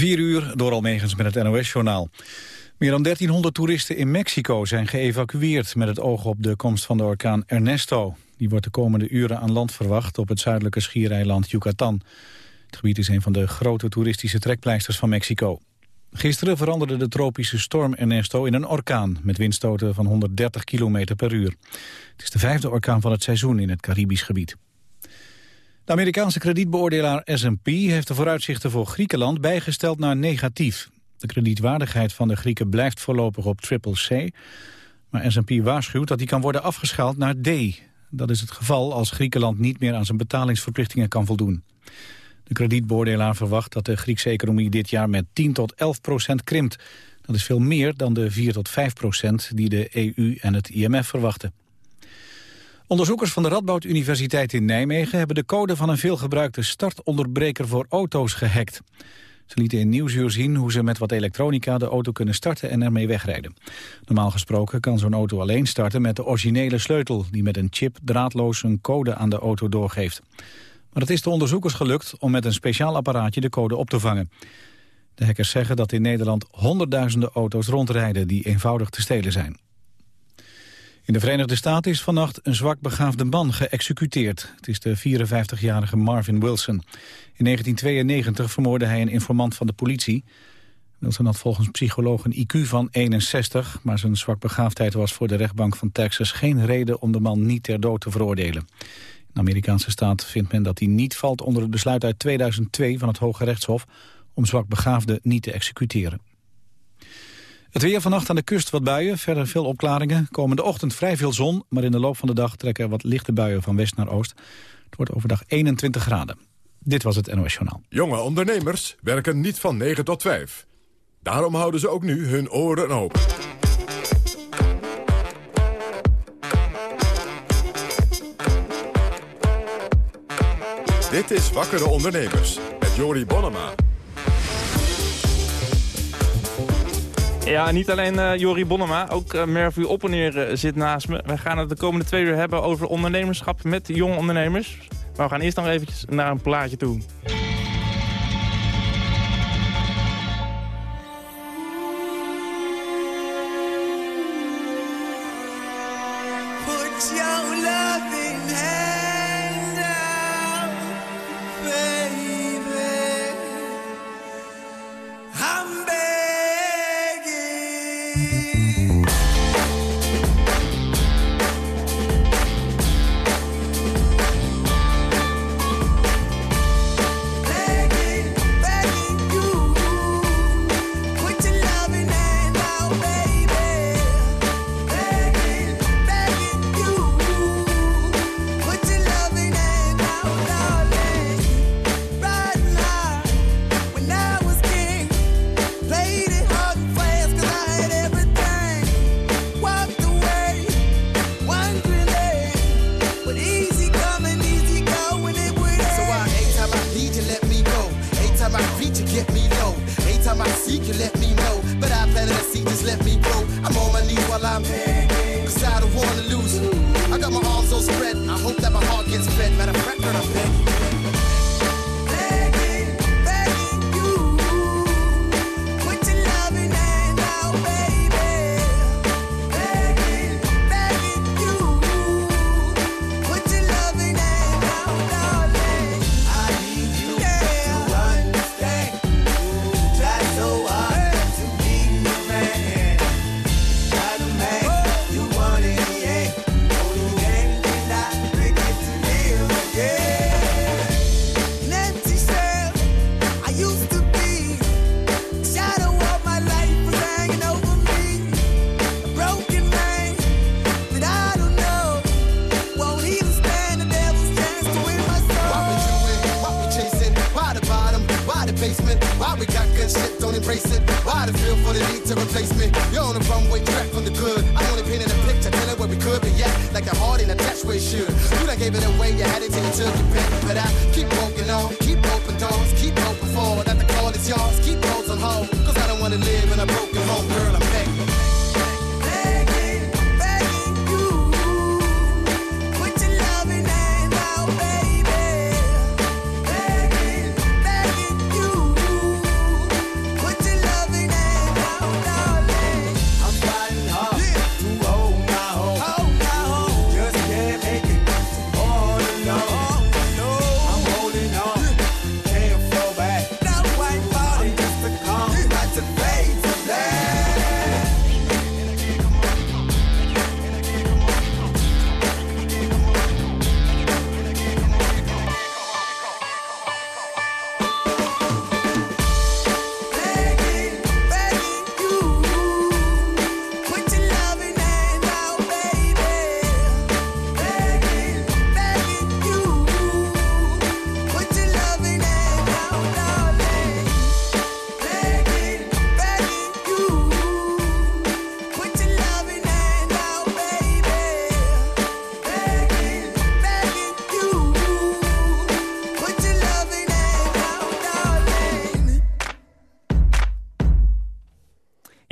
4 uur door Almegens met het NOS-journaal. Meer dan 1300 toeristen in Mexico zijn geëvacueerd... met het oog op de komst van de orkaan Ernesto. Die wordt de komende uren aan land verwacht op het zuidelijke schiereiland Yucatan. Het gebied is een van de grote toeristische trekpleisters van Mexico. Gisteren veranderde de tropische storm Ernesto in een orkaan... met windstoten van 130 km per uur. Het is de vijfde orkaan van het seizoen in het Caribisch gebied. De Amerikaanse kredietbeoordelaar S&P heeft de vooruitzichten voor Griekenland bijgesteld naar negatief. De kredietwaardigheid van de Grieken blijft voorlopig op triple C, maar S&P waarschuwt dat die kan worden afgeschaald naar D. Dat is het geval als Griekenland niet meer aan zijn betalingsverplichtingen kan voldoen. De kredietbeoordelaar verwacht dat de Griekse economie dit jaar met 10 tot 11 procent krimpt. Dat is veel meer dan de 4 tot 5 procent die de EU en het IMF verwachten. Onderzoekers van de Radboud Universiteit in Nijmegen hebben de code van een veelgebruikte startonderbreker voor auto's gehackt. Ze lieten in Nieuwsuur zien hoe ze met wat elektronica de auto kunnen starten en ermee wegrijden. Normaal gesproken kan zo'n auto alleen starten met de originele sleutel... die met een chip draadloos een code aan de auto doorgeeft. Maar het is de onderzoekers gelukt om met een speciaal apparaatje de code op te vangen. De hackers zeggen dat in Nederland honderdduizenden auto's rondrijden... die eenvoudig te stelen zijn. In de Verenigde Staten is vannacht een zwak begaafde man geëxecuteerd. Het is de 54-jarige Marvin Wilson. In 1992 vermoordde hij een informant van de politie. Wilson had volgens psycholoog een IQ van 61... maar zijn zwakbegaafdheid was voor de rechtbank van Texas geen reden... om de man niet ter dood te veroordelen. In de Amerikaanse staat vindt men dat hij niet valt onder het besluit uit 2002 van het Hoge Rechtshof... om zwakbegaafden niet te executeren. Het weer vannacht aan de kust wat buien, verder veel opklaringen. Komende ochtend vrij veel zon, maar in de loop van de dag trekken wat lichte buien van west naar oost. Het wordt overdag 21 graden. Dit was het NOS. Jonge ondernemers werken niet van 9 tot 5. Daarom houden ze ook nu hun oren open. Dit is Wakkere Ondernemers met Jori Bonnema. Ja, niet alleen uh, Jori Bonnema, ook uh, Mervu Oppeneer uh, zit naast me. We gaan het de komende twee uur hebben over ondernemerschap met jonge ondernemers. Maar we gaan eerst nog eventjes naar een plaatje toe.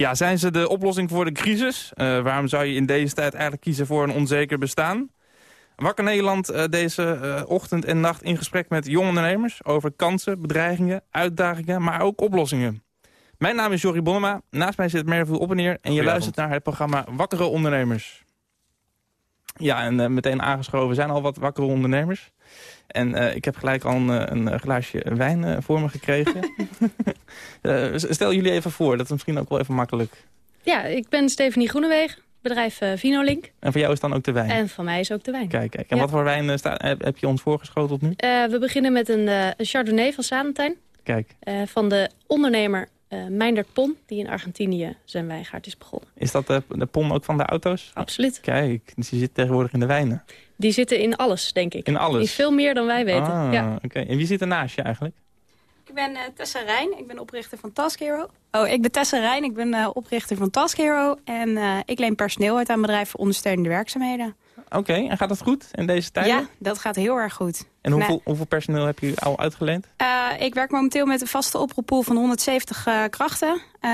Ja, zijn ze de oplossing voor de crisis? Uh, waarom zou je in deze tijd eigenlijk kiezen voor een onzeker bestaan? Wakker Nederland uh, deze uh, ochtend en nacht in gesprek met jonge ondernemers... over kansen, bedreigingen, uitdagingen, maar ook oplossingen. Mijn naam is Jorrie Bonnema, naast mij zit Merville Oppeneer... en je luistert naar het programma Wakkere Ondernemers. Ja, en meteen aangeschoven zijn al wat wakkere ondernemers. En uh, ik heb gelijk al een, een glaasje wijn uh, voor me gekregen. stel jullie even voor, dat is misschien ook wel even makkelijk. Ja, ik ben Stephanie Groenewegen, bedrijf Vinolink. En voor jou is dan ook de wijn? En van mij is ook de wijn. Kijk, kijk. En ja. wat voor wijn sta, heb, heb, je ons voorgeschoteld nu? we beginnen met een, een Chardonnay van Sanentijn. Kijk. van de ondernemer uh, Meindert Pon, die in Argentinië zijn wijngaard is begonnen. Is dat de, de pon ook van de auto's? Absoluut. Kijk, dus die zit tegenwoordig in de wijnen. Die zitten in alles, denk ik. In alles? In veel meer dan wij weten, ah, ja. Oké, en wie zit er naast je eigenlijk? Ik ben uh, Tessa Rijn, ik ben oprichter van Task Hero. Oh, ik ben Tessa Rijn, ik ben uh, oprichter van Task Hero. En uh, ik leen personeel uit aan bedrijven voor ondersteunende werkzaamheden. Oké, okay, en gaat dat goed in deze tijd? Ja, dat gaat heel erg goed. En hoeveel, hoeveel personeel heb je al uitgeleend? Uh, ik werk momenteel met een vaste oproeppool van 170 uh, krachten. Uh,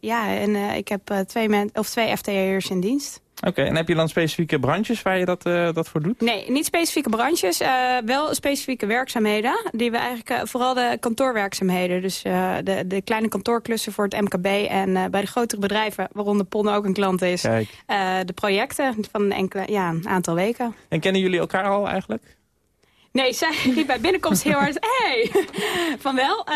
ja, en ik heb twee, of twee FTE'ers in dienst. Oké, okay, en heb je dan specifieke branches waar je dat, uh, dat voor doet? Nee, niet specifieke branches. Uh, wel specifieke werkzaamheden. Die we eigenlijk, uh, vooral de kantoorwerkzaamheden. Dus de, de kleine kantoorklussen voor het MKB. En bij de grotere bedrijven, waaronder PON ook een klant is. de projecten van een, enkele, ja, een aantal weken. En kennen jullie elkaar al eigenlijk? Nee, zij riep bij binnenkomst heel hard... Hey! Van wel...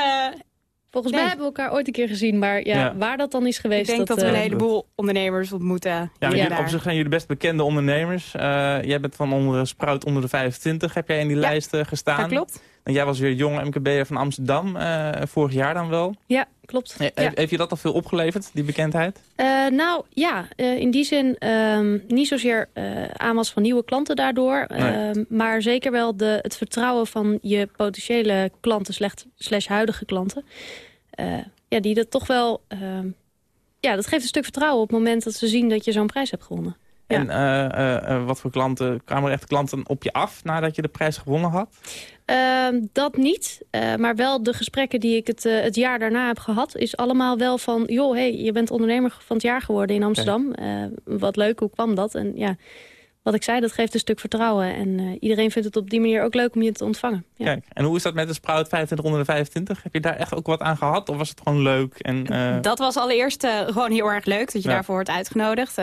Volgens nee. mij hebben we elkaar ooit een keer gezien, maar ja, ja. waar dat dan is geweest... Ik denk dat, dat we een heleboel ondernemers ontmoeten. Ja, ja. op zich zijn jullie best bekende ondernemers. Uh, jij bent van onder Sprout onder de 25, heb jij in die ja, lijst uh, gestaan. dat klopt. En jij was weer jong MKB'er van Amsterdam, uh, vorig jaar dan wel. Ja, klopt. He, ja. Heeft je dat al veel opgeleverd, die bekendheid? nou ja, in die zin um, niet zozeer aanwas van nieuwe klanten daardoor. Nee. maar zeker wel de, het vertrouwen van je potentiële klanten slash huidige klanten. Ja, die dat toch wel... Uh, ja, dat geeft een stuk vertrouwen op het moment dat ze zien dat je zo'n prijs hebt gewonnen. En uh, uh, wat voor klanten, kwamen er echt klanten op je af nadat je de prijs gewonnen had? Ehm, dat niet, maar wel de gesprekken die ik het, het jaar daarna heb gehad... is allemaal wel van, joh, hey, je bent ondernemer van het jaar geworden in Amsterdam. Okay. wat leuk, hoe kwam dat? En ja, wat ik zei, dat geeft een stuk vertrouwen. En uh, iedereen vindt het op die manier ook leuk om je te ontvangen. Ja. Kijk, en hoe is dat met de Sprout 25 onder de 25? Heb je daar echt ook wat aan gehad? Of was het gewoon leuk? En, uh... Dat was allereerst uh, gewoon heel erg leuk dat je ja. daarvoor wordt uitgenodigd.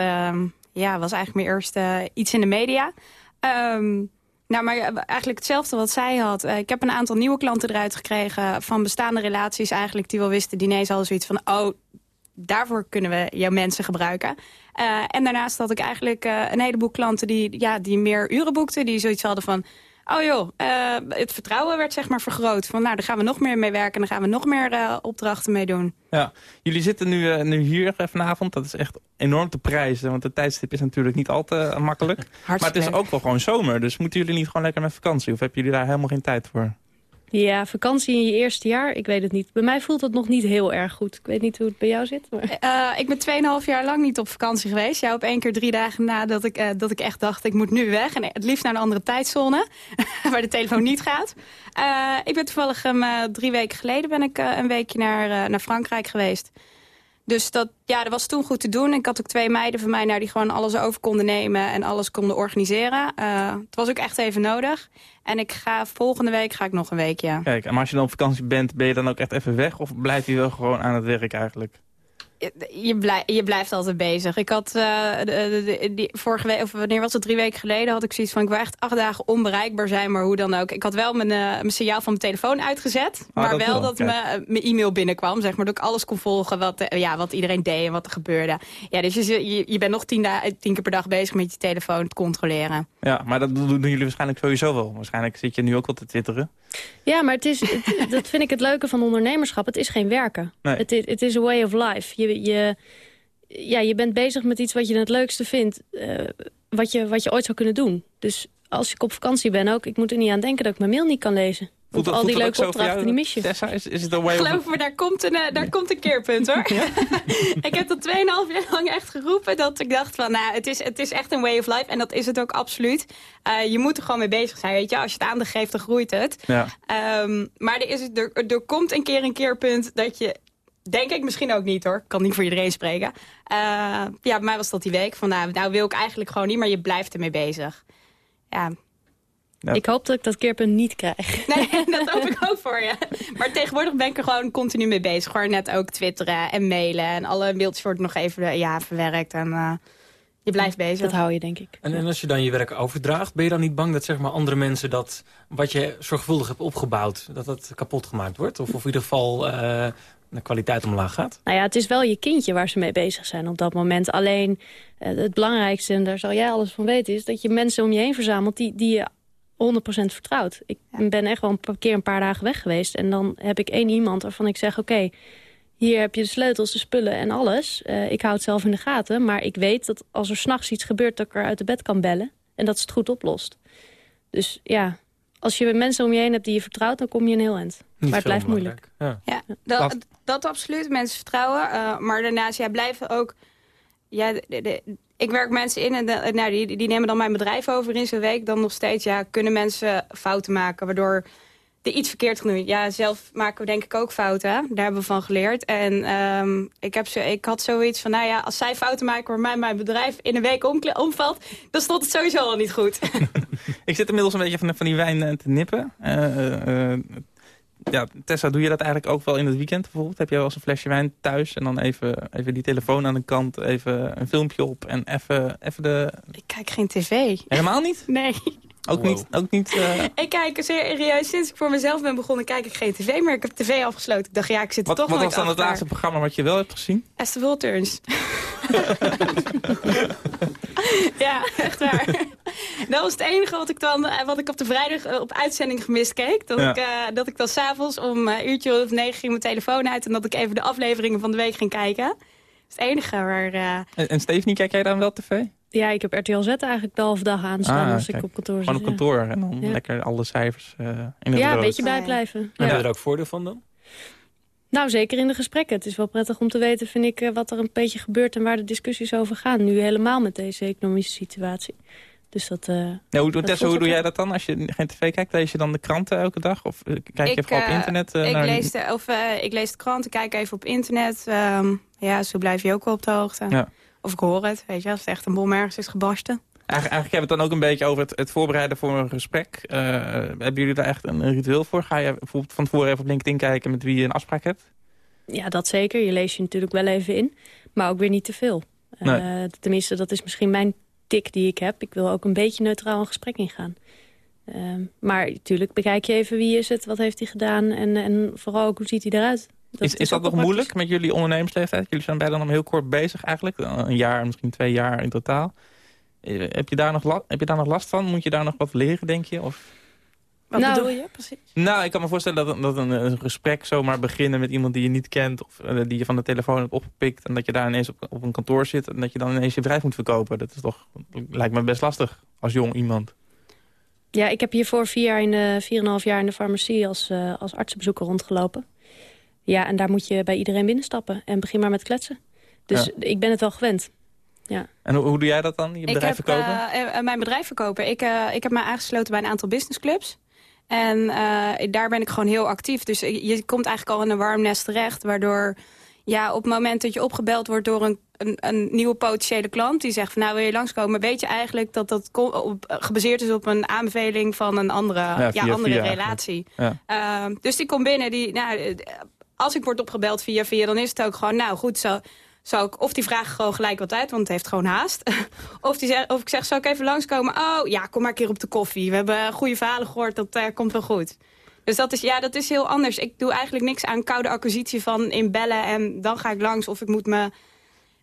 Ja, was eigenlijk mijn eerste iets in de media. Um, nou, maar eigenlijk hetzelfde wat zij had. Uh, ik heb een aantal nieuwe klanten eruit gekregen van bestaande relaties eigenlijk die wel wisten. Dinees hadden zoiets van, oh, daarvoor kunnen we jouw mensen gebruiken. En daarnaast had ik eigenlijk een heleboel klanten die, ja, die meer uren boekten. Die zoiets hadden van, oh joh, uh, het vertrouwen werd zeg maar vergroot. Van nou, daar gaan we nog meer mee werken. Dan gaan we nog meer opdrachten mee doen. Ja, jullie zitten nu, nu hier vanavond. Dat is echt enorm te prijzen. Want de tijdstip is natuurlijk niet al te makkelijk. maar het is ook wel gewoon zomer. Dus moeten jullie niet gewoon lekker met vakantie? Of hebben jullie daar helemaal geen tijd voor? Ja, vakantie in je eerste jaar, ik weet het niet. Bij mij voelt het nog niet heel erg goed. Ik weet niet hoe het bij jou zit. Maar... Uh, ik ben 2,5 jaar lang niet op vakantie geweest. Ja, op één keer drie dagen nadat ik, uh, dat ik echt dacht, ik moet nu weg. En het liefst naar een andere tijdzone, waar de telefoon niet gaat. Ik ben toevallig um, drie weken geleden ben ik een weekje naar, naar Frankrijk geweest. Dus dat, ja, dat was toen goed te doen. Ik had ook twee meiden van mij nou, die gewoon alles over konden nemen en alles konden organiseren. Uh, het was ook echt even nodig. En ik ga volgende week ga ik nog een weekje. Kijk, en als je dan op vakantie bent, ben je dan ook echt even weg? Of blijf je wel gewoon aan het werk eigenlijk? Je, blijf, je blijft altijd bezig. Ik had uh, de, de, die, vorige week, of wanneer was het, drie weken geleden, had ik zoiets van, ik wil echt acht dagen onbereikbaar zijn, maar hoe dan ook. Ik had wel mijn, uh, mijn signaal van mijn telefoon uitgezet, oh, maar dat wel dat mijn, mijn e-mail binnenkwam, zeg maar, dat ik alles kon volgen wat, uh, ja, wat iedereen deed en wat er gebeurde. Ja, dus je, je, je bent nog tien, tien keer per dag bezig met je telefoon te controleren. Ja, maar dat doen jullie waarschijnlijk sowieso wel. Waarschijnlijk zit je nu ook al te twitteren. Ja, maar het is, het, dat vind ik het leuke van ondernemerschap. Het is geen werken. Nee. Het, is, het is a way of life. Je, je, ja, je bent bezig met iets wat je het leukste vindt. Uh, wat, je, wat je ooit zou kunnen doen. Dus als ik op vakantie ben ook, ik moet er niet aan denken dat ik mijn mail niet kan lezen. Voelt dat, al die leuke opdrachten, die mis je. Tessa, is, is het een way Geloof me, daar komt een, uh, daar komt een keerpunt hoor. ik heb dat 2,5 jaar lang echt geroepen dat ik dacht van, nou, het is, het is echt een way of life. En dat is het ook absoluut. Uh, je moet er gewoon mee bezig zijn, weet je. Als je het aandacht geeft, dan groeit het. Ja. Um, maar er, is, er, er komt een keer een keerpunt dat je denk ik misschien ook niet hoor. Ik kan niet voor iedereen spreken. Uh, ja, bij mij was dat die week. Van nou, nou wil ik eigenlijk gewoon niet, maar je blijft ermee bezig. Ja, Ik hoop dat ik dat keerpunt niet krijg. Nee, dat hoop ik ook voor je. Maar tegenwoordig ben ik er gewoon continu mee bezig. Gewoon net ook twitteren en mailen. En alle mailtjes worden nog even ja, verwerkt. En uh, je blijft bezig. Dat hou je, denk ik. En, en, als je dan je werk overdraagt, ben je dan niet bang dat zeg maar, andere mensen dat wat je zorgvuldig hebt opgebouwd, dat dat kapot gemaakt wordt? Of, of in ieder geval uh, de kwaliteit omlaag gaat? Nou ja, het is wel je kindje waar ze mee bezig zijn op dat moment. Alleen uh, het belangrijkste, en daar zal jij alles van weten, is dat je mensen om je heen verzamelt die, die je 100% vertrouwd. Ik ja. ben echt wel een keer een paar dagen weg geweest. En dan heb ik één iemand waarvan ik zeg, oké, okay, hier heb je de sleutels, de spullen en alles. Uh, ik hou het zelf in de gaten. Maar ik weet dat als er s'nachts iets gebeurt, dat ik er uit de bed kan bellen. En dat ze het goed oplost. Dus ja, als je mensen om je heen hebt die je vertrouwt, dan kom je een heel eind. Niet maar het blijft moeilijk. Ja, ja dat, dat absoluut, mensen vertrouwen. Uh, maar daarnaast, ja, blijven ook... Ja, de, de, ik werk mensen in en de, nou, die, die nemen dan mijn bedrijf over in zo'n week. Dan nog steeds ja, kunnen mensen fouten maken, waardoor er iets verkeerd genoemd. Ja, zelf maken we denk ik ook fouten. Daar hebben we van geleerd. En um, ik, heb zo, ik had zoiets van, nou ja, als zij fouten maken... waar mij mijn bedrijf in een week om, omvalt... dan stond het sowieso al niet goed. ik zit inmiddels een beetje van, van die wijn te nippen. Uh, uh, ja, Tessa, doe je dat eigenlijk ook wel in het weekend bijvoorbeeld? Heb je wel eens een flesje wijn thuis en dan even, even die telefoon aan de kant, even een filmpje op en even, even de... Ik kijk geen tv. Helemaal niet? Nee. Ook wow. niet? Ook niet uh... Ik kijk serieus, sinds ik voor mezelf ben begonnen, kijk ik geen tv meer. Ik heb tv afgesloten. Ik dacht, ja, ik zit er wat, toch Wat was dan achter. het laatste programma wat je wel hebt gezien? Esther Wilturns. ja, echt waar. Dat was het enige wat ik dan, wat ik op de vrijdag op uitzending gemist keek. Dat, ja. ik, uh, dat ik dan s'avonds om een uurtje of negen ging mijn telefoon uit... en dat ik even de afleveringen van de week ging kijken. Dat is het enige waar... Uh... En, en Stephanie, kijk jij dan wel tv? Ja, ik heb RTL Z eigenlijk de halve dag aanstaan ah, als kijk. ik op kantoor zit. Gewoon op kantoor en dan ja. lekker alle cijfers uh, in het Ja, een beetje bijblijven. Ja. Heb je er ook voordeel van dan? Nou, zeker in de gesprekken. Het is wel prettig om te weten, vind ik, uh, wat er een beetje gebeurt... en waar de discussies over gaan. Nu helemaal met deze economische situatie. Dus dat, uh, ja, hoe, Tessa, hoe doe jij dat dan als je geen tv kijkt? Lees je dan de kranten elke dag? Of kijk je ik, even op internet? ik, lees de, of, ik lees de kranten, kijk even op internet. Um, ja, zo blijf je ook wel op de hoogte. Ja. Of ik hoor het, weet je, als het echt een bom ergens is gebarsten. Eigenlijk, eigenlijk hebben we het dan ook een beetje over het, het voorbereiden voor een gesprek. Uh, hebben jullie daar echt een, een, ritueel voor? Ga je bijvoorbeeld van tevoren even op LinkedIn kijken met wie je een afspraak hebt? Ja, dat zeker. Je leest je natuurlijk wel even in. Maar ook weer niet te veel. Nee. Uh, tenminste, dat is misschien mijn tik die ik heb. Ik wil ook een beetje neutraal een gesprek ingaan. Uh, maar natuurlijk bekijk je even wie is het, wat heeft hij gedaan... en, en vooral ook hoe ziet hij eruit. Dat is, is, is dat nog moeilijk met jullie ondernemersleeftijd? Jullie zijn bijna nog heel kort bezig eigenlijk. Een jaar, misschien twee jaar in totaal. Heb je daar nog, heb je daar nog last van? Moet je daar nog wat leren, denk je? Of... Wat nou, bedoel je precies? Nou, ik kan me voorstellen dat, dat een, een, gesprek zomaar beginnen met iemand die je niet kent... of uh, die je van de telefoon hebt opgepikt... en dat je daar ineens op, op een kantoor zit... en dat je dan ineens je bedrijf moet verkopen. Dat is toch, lijkt me best lastig als jong iemand. Ja, ik heb hiervoor vier jaar in de, 4,5 jaar in de farmacie als, uh, als artsenbezoeker rondgelopen. Ja, en daar moet je bij iedereen binnenstappen en begin maar met kletsen. Dus ja. ik ben het wel gewend. Ja. En hoe, hoe doe jij dat dan, je bedrijf ik heb, verkopen? Uh, uh, mijn bedrijf verkopen. Ik, uh, ik heb me aangesloten bij een aantal businessclubs. En daar ben ik gewoon heel actief. Dus je komt eigenlijk al in een warm nest terecht. Waardoor ja, op het moment dat je opgebeld wordt door een, een, een nieuwe potentiële klant... die zegt van nou wil je langskomen... weet je eigenlijk dat dat op, gebaseerd is op een aanbeveling van een andere, ja, via, ja, andere via, relatie. Ja. dus die komt binnen, die... Nou, als ik word opgebeld via via, dan is het ook gewoon, nou goed, zo, zou ik, of die vragen gewoon gelijk wat uit, want het heeft gewoon haast. of, die zeg, of ik zeg, zou ik even langskomen? Oh ja, kom maar een keer op de koffie. We hebben goede verhalen gehoord, dat uh, komt wel goed. Dus dat is, ja, dat is heel anders. Ik doe eigenlijk niks aan koude acquisitie van inbellen en dan ga ik langs of ik moet me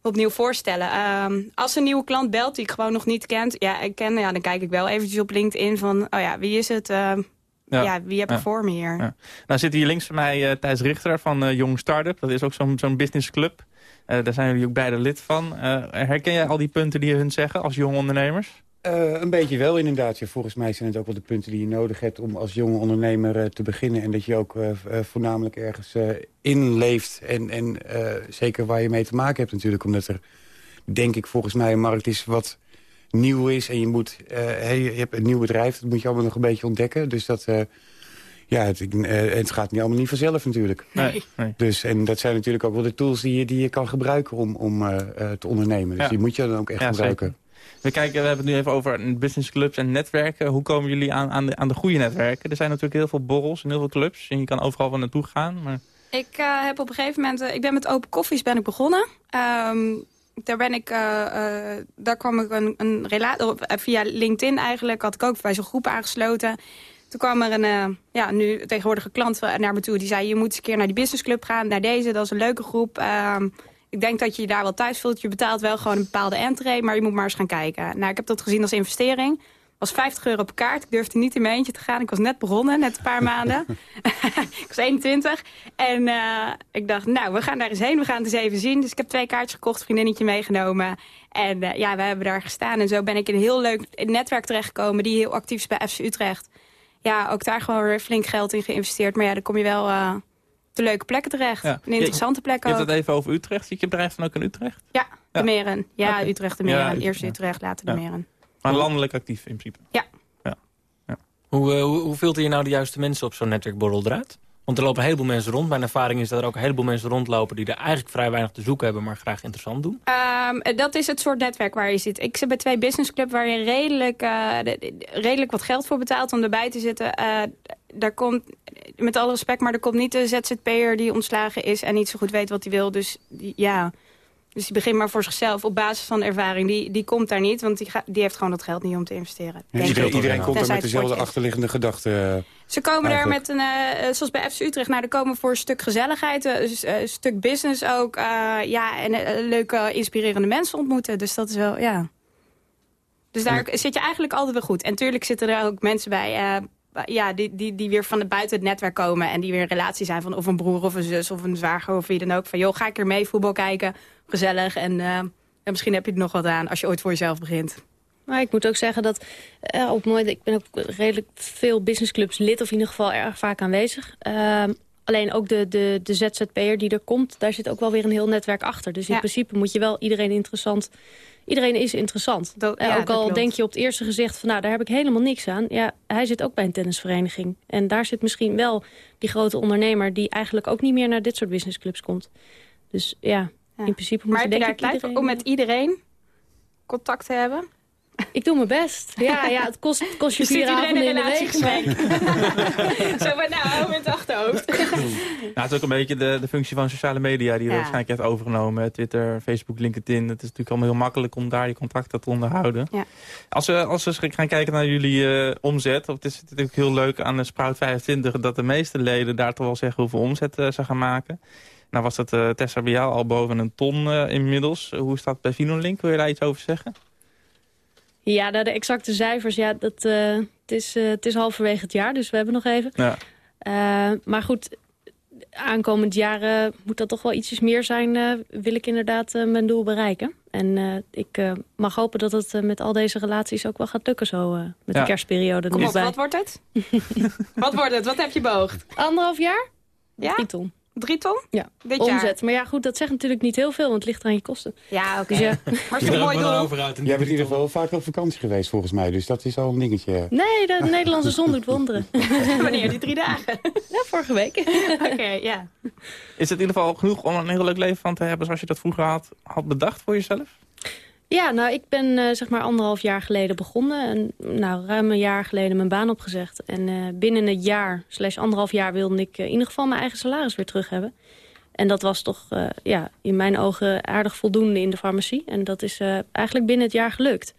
opnieuw voorstellen. Um, als een nieuwe klant belt die ik gewoon nog niet kent, ja, ik ken, ja, dan kijk ik wel eventjes op LinkedIn van, oh ja, wie is het? Uh, ja. ja. wie heb ik ja. voor me hier? Ja. Nou zit hier links van mij uh, Thijs Richter van uh, Jong Startup. Dat is ook zo'n zo'n businessclub. Uh, daar zijn jullie ook beide lid van. herken jij al die punten die hun zeggen als jonge ondernemers? een beetje wel inderdaad. Ja, volgens mij zijn het ook wel de punten die je nodig hebt... om als jonge ondernemer te beginnen. En dat je ook voornamelijk ergens inleeft. En, en zeker waar je mee te maken hebt natuurlijk. Omdat er, denk ik, volgens mij een markt is wat nieuw is en je moet, uh, hey, je hebt een nieuw bedrijf, dat moet je allemaal nog een beetje ontdekken. Dus dat, uh, Ja, het, het gaat niet allemaal niet vanzelf natuurlijk. Nee. nee. Dus, en dat zijn natuurlijk ook wel de tools die je, die je kan gebruiken om, om te ondernemen. Dus die moet je dan ook echt gebruiken. We, kijken, we hebben het nu even over businessclubs en netwerken. Hoe komen jullie aan, aan, de, aan de goede netwerken? Er zijn natuurlijk heel veel borrels en heel veel clubs. En je kan overal van naartoe gaan. Maar... Ik uh, heb op een gegeven moment... Uh, ik ben met Open Koffies ben ik begonnen. Um, daar ben ik... Uh, daar kwam ik een, een relatie... Via LinkedIn eigenlijk had ik ook bij zo'n groep aangesloten. Toen kwam er een, ja, nu tegenwoordige klant naar me toe. Die zei, je moet eens een keer naar die businessclub gaan. Naar deze, dat is een leuke groep. Um, ik denk dat je je daar wel thuis voelt. Je betaalt wel gewoon een bepaalde entree, maar je moet maar eens gaan kijken. Nou, ik heb dat gezien als investering. Was 50 euro per kaart. Ik durfde niet in mijn eentje te gaan. Ik was net begonnen, net een paar maanden. ik was 21. En uh, ik dacht, nou, we gaan daar eens heen. We gaan het eens even zien. Dus ik heb twee kaartjes gekocht, vriendinnetje meegenomen. En uh, ja, we hebben daar gestaan. En zo ben ik in een heel leuk netwerk terechtgekomen... die heel actief is bij FC Utrecht. Ja, ook daar gewoon weer flink geld in geïnvesteerd. Maar ja, dan kom je wel... Uh, de leuke plekken terecht. Een interessante plek Je hebt het even over Utrecht. Zit je bedrijf dan ook in Utrecht? Ja, de Meren. Ja, Utrecht de Meren. Eerst Utrecht, later de Meren. Maar landelijk actief in principe? Ja. ja. Hoe, uh, hoe, hoe filter je nou de juiste mensen op zo'n netwerkborrel eruit? Want er lopen een heleboel mensen rond. Mijn ervaring is dat er ook een heleboel mensen rondlopen... die er eigenlijk vrij weinig te zoeken hebben, maar graag interessant doen. Um, dat is het soort netwerk waar je zit. Ik zit bij twee businessclubs waar je redelijk, uh, redelijk wat geld voor betaalt om erbij te zitten. Uh, daar komt, met alle respect, maar er komt niet de ZZP'er die ontslagen is... en niet zo goed weet wat hij wil. Dus die, ja, dus die begint maar voor zichzelf op basis van ervaring. Die, die komt daar niet, want die, die heeft gewoon dat geld niet om te investeren. iedereen, iedereen komt er met dezelfde achterliggende gedachten. Ze komen er met een, uh, zoals bij FC Utrecht, nou, er komen voor een stuk gezelligheid, uh, een stuk business ook. Uh, ja, en leuke, inspirerende mensen ontmoeten. Dus dat is wel, ja. Dus daar zit je eigenlijk altijd wel goed. En natuurlijk zitten er ook mensen bij ja, die, die, die weer van de buiten het netwerk komen... en die weer een relatie zijn van of een broer of een zus of een zwager of wie dan ook. Van joh, ga ik er mee voetbal kijken? Gezellig. En, uh, en misschien heb je er nog wat aan als je ooit voor jezelf begint. Maar ik moet ook zeggen dat uh, op ik ben ook redelijk veel businessclubs lid... of in ieder geval erg vaak aanwezig. Uh, alleen ook de, de, de ZZP'er die er komt, daar zit ook wel weer een heel netwerk achter. Dus in principe moet je wel iedereen interessant iedereen is interessant. Dat, ja, ook al denk je op het eerste gezicht van nou, daar heb ik helemaal niks aan. Ja, hij zit ook bij een tennisvereniging. En daar zit misschien wel die grote ondernemer... die eigenlijk ook niet meer naar dit soort businessclubs komt. Dus ja, in principe moet maar je denk ik... iedereen... om met iedereen contact te hebben? Ik doe mijn best. Ja, ja het kost, het kost je vier avonden in de week. Zo maar nou, in het achterhoofd. nou, het is ook een beetje de, de functie van sociale media die je waarschijnlijk heeft overgenomen. Twitter, Facebook, LinkedIn. Het is natuurlijk allemaal heel makkelijk om daar je contacten te onderhouden. Ja. Als, we, als we gaan kijken naar jullie uh, omzet. Het is natuurlijk heel leuk aan de Sprout 25 dat de meeste leden daar toch wel zeggen hoeveel omzet uh, ze gaan maken. Nou was dat uh, Tessa bij jou al boven een ton inmiddels. Hoe is dat bij Vinolink? Wil je daar iets over zeggen? Ja, nou, de exacte cijfers, ja, dat, uh, het, is, uh, het is halverwege het jaar, dus we hebben nog even. Ja. Uh, maar goed, aankomend jaar moet dat toch wel ietsjes meer zijn. wil ik inderdaad mijn doel bereiken. En ik mag hopen dat het met al deze relaties ook wel gaat lukken zo met ja. de kerstperiode. Kom op, wat wordt het? wat wordt het? Wat heb je beoogd? Anderhalf jaar? Ja? Drie ton. Drie ton? Ja, Dit omzet. Jaar. Maar ja, goed, dat zegt natuurlijk niet heel veel, want het ligt aan je kosten. Ja, oké. Okay. Dus ja. Hartstikke mooi doel. Jij bent in ieder geval vaak op vakantie geweest, volgens mij. Dus dat is al een dingetje. Nee, de Nederlandse zon doet wonderen. Wanneer? Die drie dagen? Ja, vorige week. oké, ja. Is het in ieder geval genoeg om een heel leuk leven van te hebben... zoals je dat vroeger had, had bedacht voor jezelf? Ja, nou, ik ben uh, zeg maar anderhalf jaar geleden begonnen. En, nou, ruim een jaar geleden mijn baan opgezegd. En uh, binnen een jaar, slash anderhalf jaar, wilde ik uh, in ieder geval mijn eigen salaris weer terug hebben. En dat was toch ja, in mijn ogen aardig voldoende in de farmacie. En dat is eigenlijk binnen het jaar gelukt.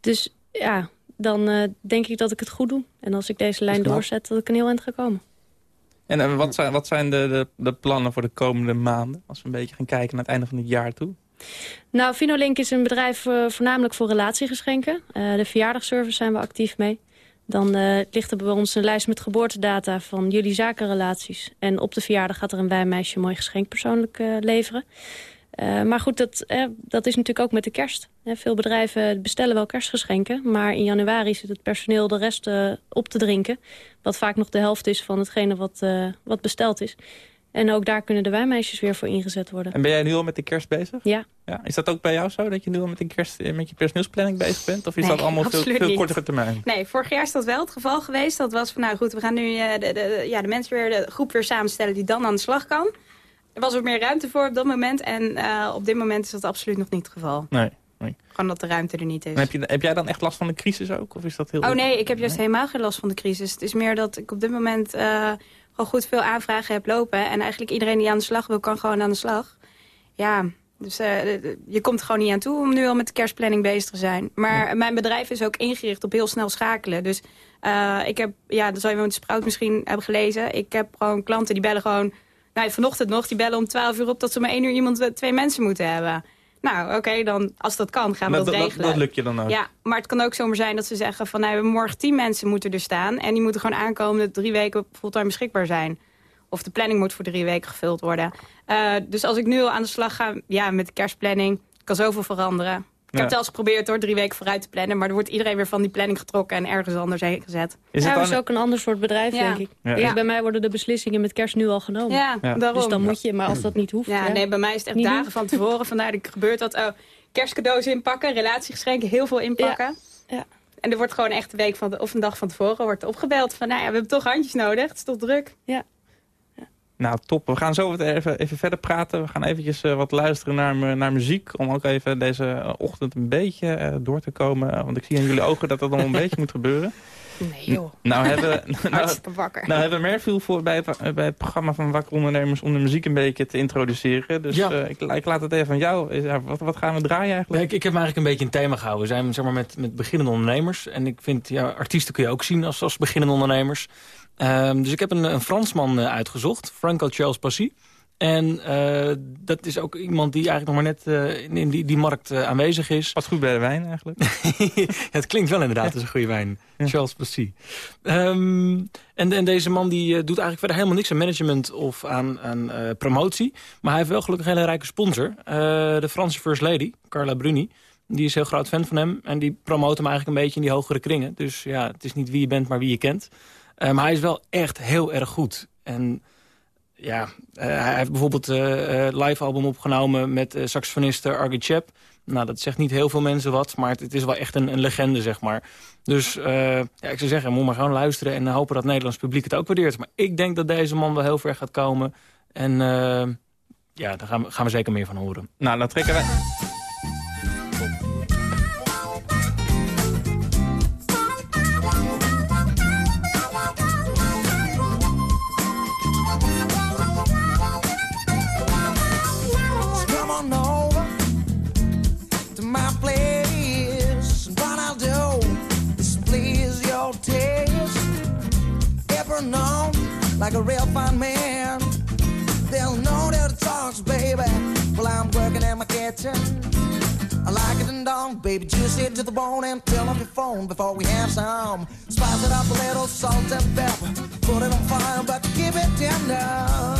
Dus ja, dan denk ik dat ik het goed doe. En als ik deze lijn doorzet, dat ik een heel eind ga komen. En wat zijn, wat zijn de, de, de plannen voor de komende maanden? Als we een beetje gaan kijken naar het einde van het jaar toe. Nou, Vinolink is een bedrijf uh, voornamelijk voor relatiegeschenken. Uh, de verjaardagsservice zijn we actief mee. Dan ligt er bij ons een lijst met geboortedata van jullie zakenrelaties. En op de verjaardag gaat er een wijnmeisje een mooi geschenk persoonlijk leveren. maar goed, dat, dat is natuurlijk ook met de kerst. veel bedrijven bestellen wel kerstgeschenken. Maar in januari zit het personeel de rest op te drinken. Wat vaak nog de helft is van hetgene wat, wat besteld is. En ook daar kunnen de wijnmeisjes weer voor ingezet worden. En ben jij nu al met de kerst bezig? Ja. ja. Is dat ook bij jou zo, dat je nu al met, de kerst, eh, met je personeelsplanning bezig bent? Of is Nee, dat allemaal veel, veel kortere termijn? Nee, vorig jaar is dat wel het geval geweest. Dat was van, nou goed, we gaan nu eh, de, de, ja, de mensen weer, de groep weer samenstellen die dan aan de slag kan. Er was ook meer ruimte voor op dat moment. En eh, op dit moment is dat absoluut nog niet het geval. Nee. nee. Gewoon dat de ruimte er niet is. En heb, je, heb jij dan echt last van de crisis ook? Of is dat heel... Oh nee, ik heb juist helemaal geen last van de crisis. Het is meer dat ik op dit moment eh, gewoon goed veel aanvragen heb lopen. En eigenlijk iedereen die aan de slag wil, kan gewoon aan de slag. Ja, dus eh, je komt er gewoon niet aan toe om nu al met de kerstplanning bezig te zijn. Maar mijn bedrijf is ook ingericht op heel snel schakelen. Dus eh, ik heb, ja, dat zal je wel met de Sprout misschien hebben gelezen. Ik heb gewoon klanten die bellen gewoon, nou vanochtend nog, die bellen om 12 uur op dat ze maar één uur iemand, eh, twee mensen moeten hebben. Nou, oké, dan als dat kan, gaan we dat, regelen. dat lukt je dan ook? Ja, maar het kan ook zomaar zijn dat ze zeggen van... Nou, morgen tien mensen moeten er staan... en die moeten gewoon aankomen dat drie weken fulltime beschikbaar zijn. Of de planning moet voor drie weken gevuld worden. Eh, dus als ik nu al aan de slag ga ja, met de kerstplanning... kan zoveel veranderen. Ik Ja. heb het eens geprobeerd hoor, drie weken vooruit te plannen... maar er wordt iedereen weer van die planning getrokken en ergens anders heen gezet. Is ja, het dan... is ook een ander soort bedrijf, Ja. denk ik. Ja. Ja. bij mij worden de beslissingen met kerst nu al genomen. Ja, Ja. daarom. Dus dan moet je, maar als dat niet hoeft... Ja, ja. nee, bij mij is het echt Niet dagen doen. van tevoren. Vandaar dat gebeurt dat oh, kerstcadeaus inpakken, relatiegeschenken, heel veel inpakken. Ja. En er wordt gewoon echt een week van de, of een dag van tevoren wordt opgebeld van, nou ja, we hebben toch handjes nodig. Het is toch druk. Nou, top. We gaan zo even, even verder praten. We gaan eventjes eh, wat luisteren naar, naar muziek. Om ook even deze eh, ochtend een beetje eh, door te komen. Want ik zie aan jullie ogen dat dat allemaal een beetje moet gebeuren. Nee joh, Nou hebben, nou, hartstikke wakker. nou hebben Merville voor bij het, bij het programma van Wakker Ondernemers... om de muziek een beetje te introduceren. Dus Ja. eh, ik, ik laat het even aan jou. Is- ja, wat, wat gaan we draaien eigenlijk? Nee, ik, ik heb me eigenlijk een beetje een thema gehouden. We zijn zeg maar, met, met beginnende ondernemers. En ik vind, ja, artiesten kun je ook zien als, als beginnende ondernemers. Ehm, dus ik heb een, een Fransman eh, uitgezocht, Franco Charles Passy. En eh, dat is ook iemand die eigenlijk nog maar net eh, in, in die, die markt eh, aanwezig is. Past goed bij de wijn eigenlijk. het klinkt wel inderdaad als een goede wijn. Ja. Charles Passy. Ehm, en, en deze man die doet eigenlijk verder helemaal niks aan management of aan, aan promotie. Maar hij heeft wel gelukkig een hele rijke sponsor. de Franse First Lady, Carla Bruni. Die is heel groot fan van hem. En die promoot hem eigenlijk een beetje in die hogere kringen. Dus ja, het is niet wie je bent, maar wie je kent. Maar hij is wel echt heel erg goed. En ja, eh, hij heeft bijvoorbeeld een live album opgenomen met uh, saxofoniste Argie Chap. Nou, dat zegt niet heel veel mensen wat, maar het, is wel echt een, een legende, zeg maar. Dus ja, ik zou zeggen, moet maar gewoon luisteren en hopen dat het Nederlands publiek het ook waardeert. Maar ik denk dat deze man wel heel ver gaat komen. En ja, daar gaan we, gaan we zeker meer van horen. Nou, dan trekken wij... like a real fine man. They'll know their talks, baby. While I'm working in my kitchen. I like it and done, baby, juicy to the bone and turn off your phone before we have some. Spice it up a little salt and pepper. Put it on fire, but keep it tender.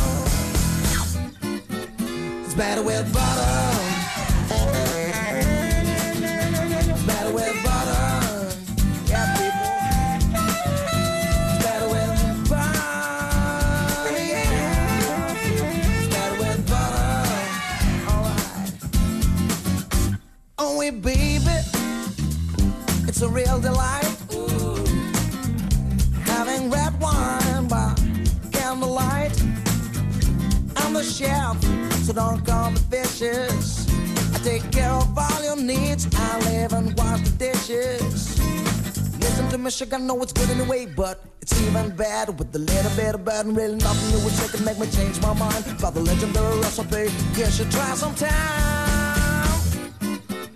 It's better with butter. I know it's good anyway, but it's even better with a little bit of butter. Really nothing new, which can make me change my mind. About the legendary recipe, you should try sometime.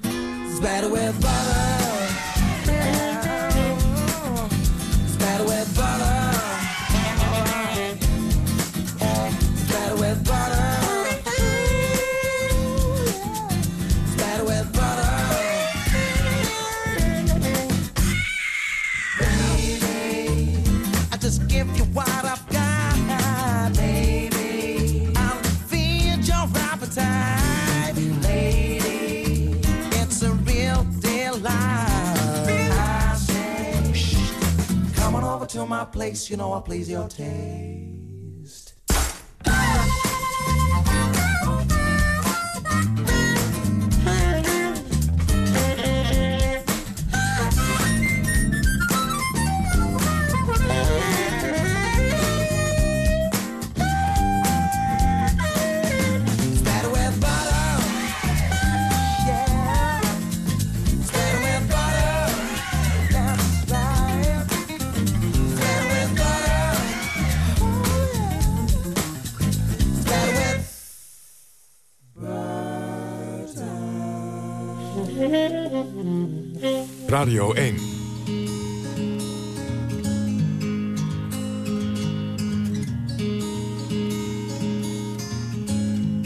It's better with butter. Place. You know I please your taste. Radio 1.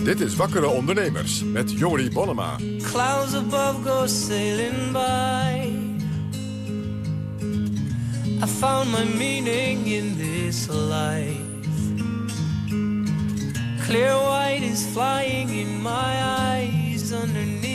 Dit is Wakkere Ondernemers met Jori Bonnema. Clouds above go sailing by. I found my meaning in this life. Clear white is flying in my eyes underneath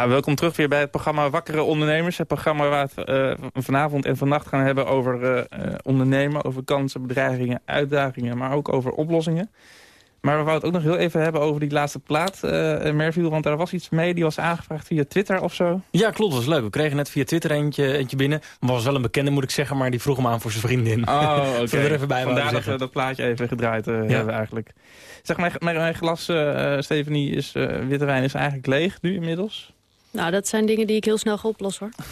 Ja, welkom terug weer bij het programma Wakkere Ondernemers. Het programma waar we eh, vanavond en vannacht gaan hebben over eh, eh, ondernemen... over kansen, bedreigingen, uitdagingen, maar ook over oplossingen. Maar we wouden het ook nog heel even hebben over die laatste plaat, uh, Merville. Want daar was iets mee, die was aangevraagd via Twitter of zo. Ja, klopt, dat was leuk. We kregen net via Twitter eentje, eentje binnen. was wel een bekende, moet ik zeggen, maar die vroeg hem aan voor zijn vriendin. Oh, oké. Okay. er even bij Vandaar dat we dat plaatje even gedraaid uh, ja. hebben eigenlijk. Zeg, mijn, mijn, mijn glas, uh, Stephanie, is, witte wijn is eigenlijk leeg nu inmiddels. Nou, dat zijn dingen die ik heel snel ga oplossen, hoor.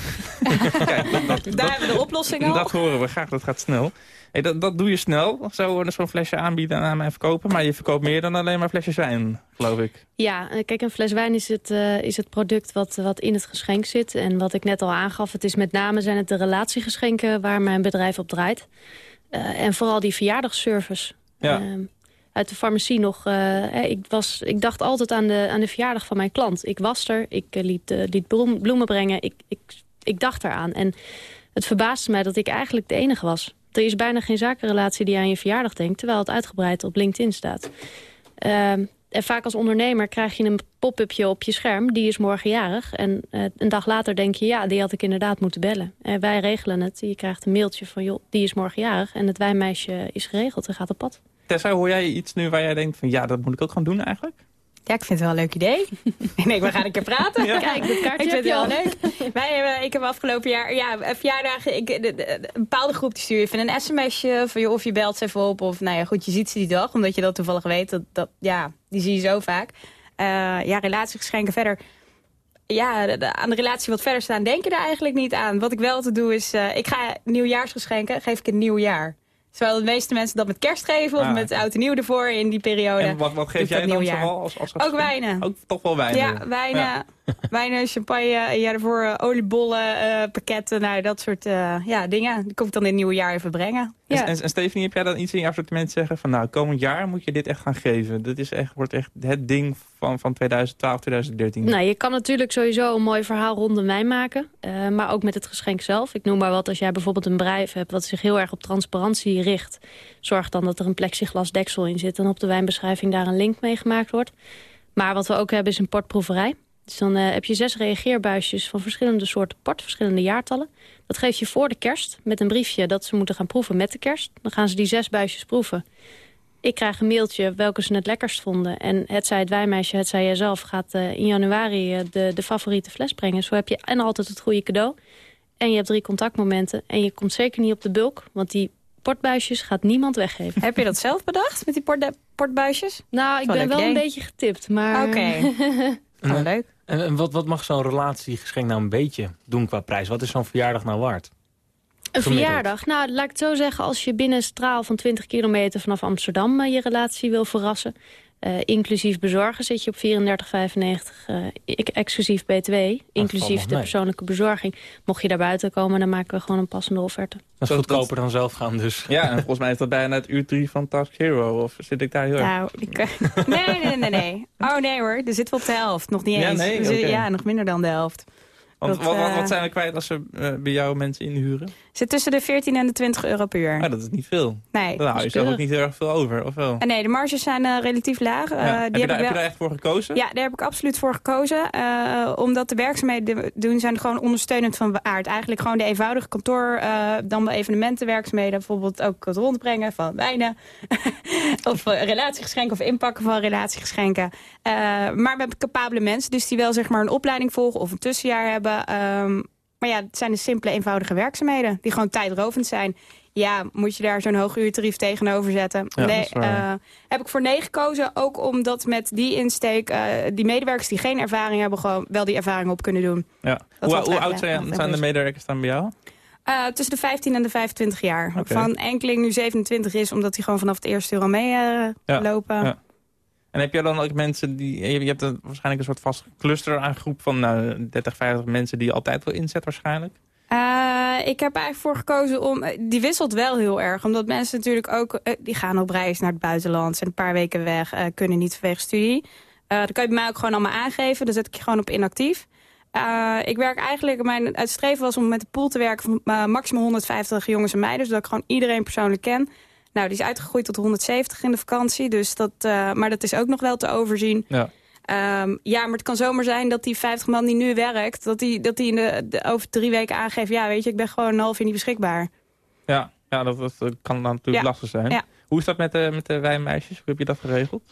Kijk, dat, dat, Daar hebben we de oplossing al. Dat horen we graag, dat gaat snel. Hey, dat, dat doe je snel, zo zo'n flesje aanbieden en aan mij verkopen. Maar je verkoopt meer dan alleen maar flesjes wijn, geloof ik. Ja, kijk, een fles wijn is het, uh, is het product wat, wat in het geschenk zit. En wat ik net al aangaf, het is met name zijn het de relatiegeschenken waar mijn bedrijf op draait. Uh, en vooral die verjaardagsservice. Ja. Uh, uit de farmacie nog. Uh, ik, was, ik dacht altijd aan de, aan de verjaardag van mijn klant. Ik was er, ik uh, liet, liet bloemen brengen. Ik, ik, ik dacht eraan. En het verbaasde mij dat ik eigenlijk de enige was. Er is bijna geen zakenrelatie die aan je verjaardag denkt... terwijl het uitgebreid op LinkedIn staat. en vaak als ondernemer krijg je een pop-upje op je scherm. Die is morgen jarig. En een dag later denk je, ja, die had ik inderdaad moeten bellen. En wij regelen het. Je krijgt een mailtje van, joh, die is morgen jarig. En het wijnmeisje is geregeld en gaat op pad. Tessa, hoor jij iets nu waar jij denkt van ja, dat moet ik ook gaan doen eigenlijk? Ja, ik vind het wel een leuk idee. ik denk, we gaan een keer praten. Ja. Kijk, dit kaartje ik vind het wel leuk. Wij hebben, ik heb afgelopen jaar, ja, verjaardagen, ik, de, een bepaalde groep die stuur je even een sms'je van je, of je belt ze even op. Of nou ja, goed, je ziet ze die dag, omdat je dat toevallig weet. Dat, dat, ja, die zie je zo vaak. Uh, ja, relatiegeschenken verder. ja, de- de- aan de relatie wat verder staan, denk je er eigenlijk niet aan. Wat ik wel te doen is, eh, ik ga nieuwjaarsgeschenken, geef ik een nieuw jaar. Terwijl de meeste mensen dat met kerst geven of Ah, met oud en nieuw ervoor in die periode. En wat, wat geef jij dan zoal als, als, als Ook wijnen. Ook toch wel wijn. Ja, wijnen, wijnen, champagne, en ja, daarvoor eh, oliebollen, eh, pakketten, nou, dat soort eh, ja, dingen. Die kom ik dan in het nieuwe jaar even brengen. En, Ja. en, en Stephanie, heb jij dan iets in je assortiment zeggen van nou, komend jaar moet je dit echt gaan geven. Dit is echt, wordt echt het ding van, van 2012, 2013. Nou, je kan natuurlijk sowieso een mooi verhaal rondom wijn maken. eh, maar ook met het geschenk zelf. Ik noem maar wat, als jij bijvoorbeeld een bedrijf hebt... wat zich heel erg op transparantie richt... zorg dan dat er een plexiglas deksel in zit... en op de wijnbeschrijving daar een link mee gemaakt wordt. Maar wat we ook hebben is een portproeverij. Dus dan eh, heb je zes reageerbuisjes van verschillende soorten port... verschillende jaartallen. Dat geef je voor de kerst met een briefje dat ze moeten gaan proeven met de kerst. Dan gaan ze die zes buisjes proeven. Ik krijg een mailtje welke ze het lekkerst vonden. En het zij het wijnmeisje, het zij jijzelf gaat eh, in januari eh, de, de favoriete fles brengen. Zo heb je en altijd het goede cadeau. En je hebt drie contactmomenten. En je komt zeker niet op de bulk, want die portbuisjes gaat niemand weggeven. Heb je dat zelf bedacht met die port portbuisjes? Nou, ik ben wel een beetje getipt, maar... Oké. En, Oh, leuk. En, en wat, wat mag zo'n relatiegeschenk nou een beetje doen qua prijs? Wat is zo'n verjaardag nou waard? Een verjaardag. Nou, laat ik het zo zeggen. Als je binnen een straal van 20 kilometer vanaf Amsterdam eh, je relatie wil verrassen. Eh, inclusief bezorgen zit je op 34,95 eh, ik- exclusief BTW. Inclusief de persoonlijke bezorging. Mocht je daar buiten komen, dan maken we gewoon een passende offerte. Dat is goedkoper dan zelf gaan dus. Ja, en volgens mij is dat bijna het uur 3 van Task Hero. Of zit ik daar heel erg... Nou, ik, eh, nee, nee, nee, nee. Oh nee hoor, er zit wel op de helft. Nog niet Ja, eens. nee, zit- oké. Ja, nog minder dan de helft. Want dat, wat, wat, eh, wat zijn we kwijt als ze eh, bij jou mensen inhuren? Zit tussen de 14 en de 20 euro per uur. Ah, dat is niet veel. Nee. Dan hou je zelf ook niet heel erg veel over, of wel? En nee, de marges zijn eh, relatief laag. Eh, Ja. heb, die je daar, heb je wel... daar echt voor gekozen? Ja, daar heb ik absoluut voor gekozen. Eh, omdat de werkzaamheden die we doen zijn gewoon ondersteunend van aard. Eigenlijk gewoon de eenvoudige kantoor, eh, dan bij evenementenwerkzaamheden. Bijvoorbeeld ook het rondbrengen van wijnen. of relatiegeschenken of inpakken van relatiegeschenken. Eh, maar we hebben capabele mensen, dus die wel zeg maar een opleiding volgen of een tussenjaar hebben. Ehm, maar ja, het zijn de simpele, eenvoudige werkzaamheden. Die gewoon tijdrovend zijn. Ja, moet je daar zo'n hoog uurtarief tegenover zetten? Ja, nee, eh, heb ik voor nee gekozen. Ook omdat met die insteek eh, die medewerkers die geen ervaring hebben... gewoon wel die ervaring op kunnen doen. Ja. Hoe, hoe oud zijn, de medewerkers dan bij jou? Eh, tussen de 15 en de 25 jaar. Van enkeling nu 27 is, omdat die gewoon vanaf het eerste uur al mee Ja, lopen. ja. En heb je dan ook mensen die... Je hebt een, waarschijnlijk een soort vast cluster aan groep van nou, 30, 50 mensen die je altijd wil inzet waarschijnlijk. Eh, ik heb eigenlijk voor gekozen om... eh, Die wisselt wel heel erg. Omdat mensen natuurlijk ook... eh, die gaan op reis naar het buitenland. Zijn een paar weken weg. kunnen niet vanwege studie. Dat kan je mij ook gewoon allemaal aangeven. Dan zet ik je gewoon op inactief. Ik werk eigenlijk... Mijn uitstreven was om met de pool te werken... van maximaal 150 jongens en meiden. Zodat ik gewoon iedereen persoonlijk ken. Nou, die is uitgegroeid tot 170 in de vakantie. Dus dat, eh, maar dat is ook nog wel te overzien. Ja. Ehm, ja, maar het kan zomaar zijn dat die 50 man die nu werkt... dat die, dat die in de, de- over drie weken aangeeft... ja, weet je, ik ben gewoon een half jaar niet beschikbaar. Ja, ja dat, dat kan dan natuurlijk Ja. lastig zijn. Ja. Hoe is dat met de, met de wijnmeisjes? Hoe heb je dat geregeld?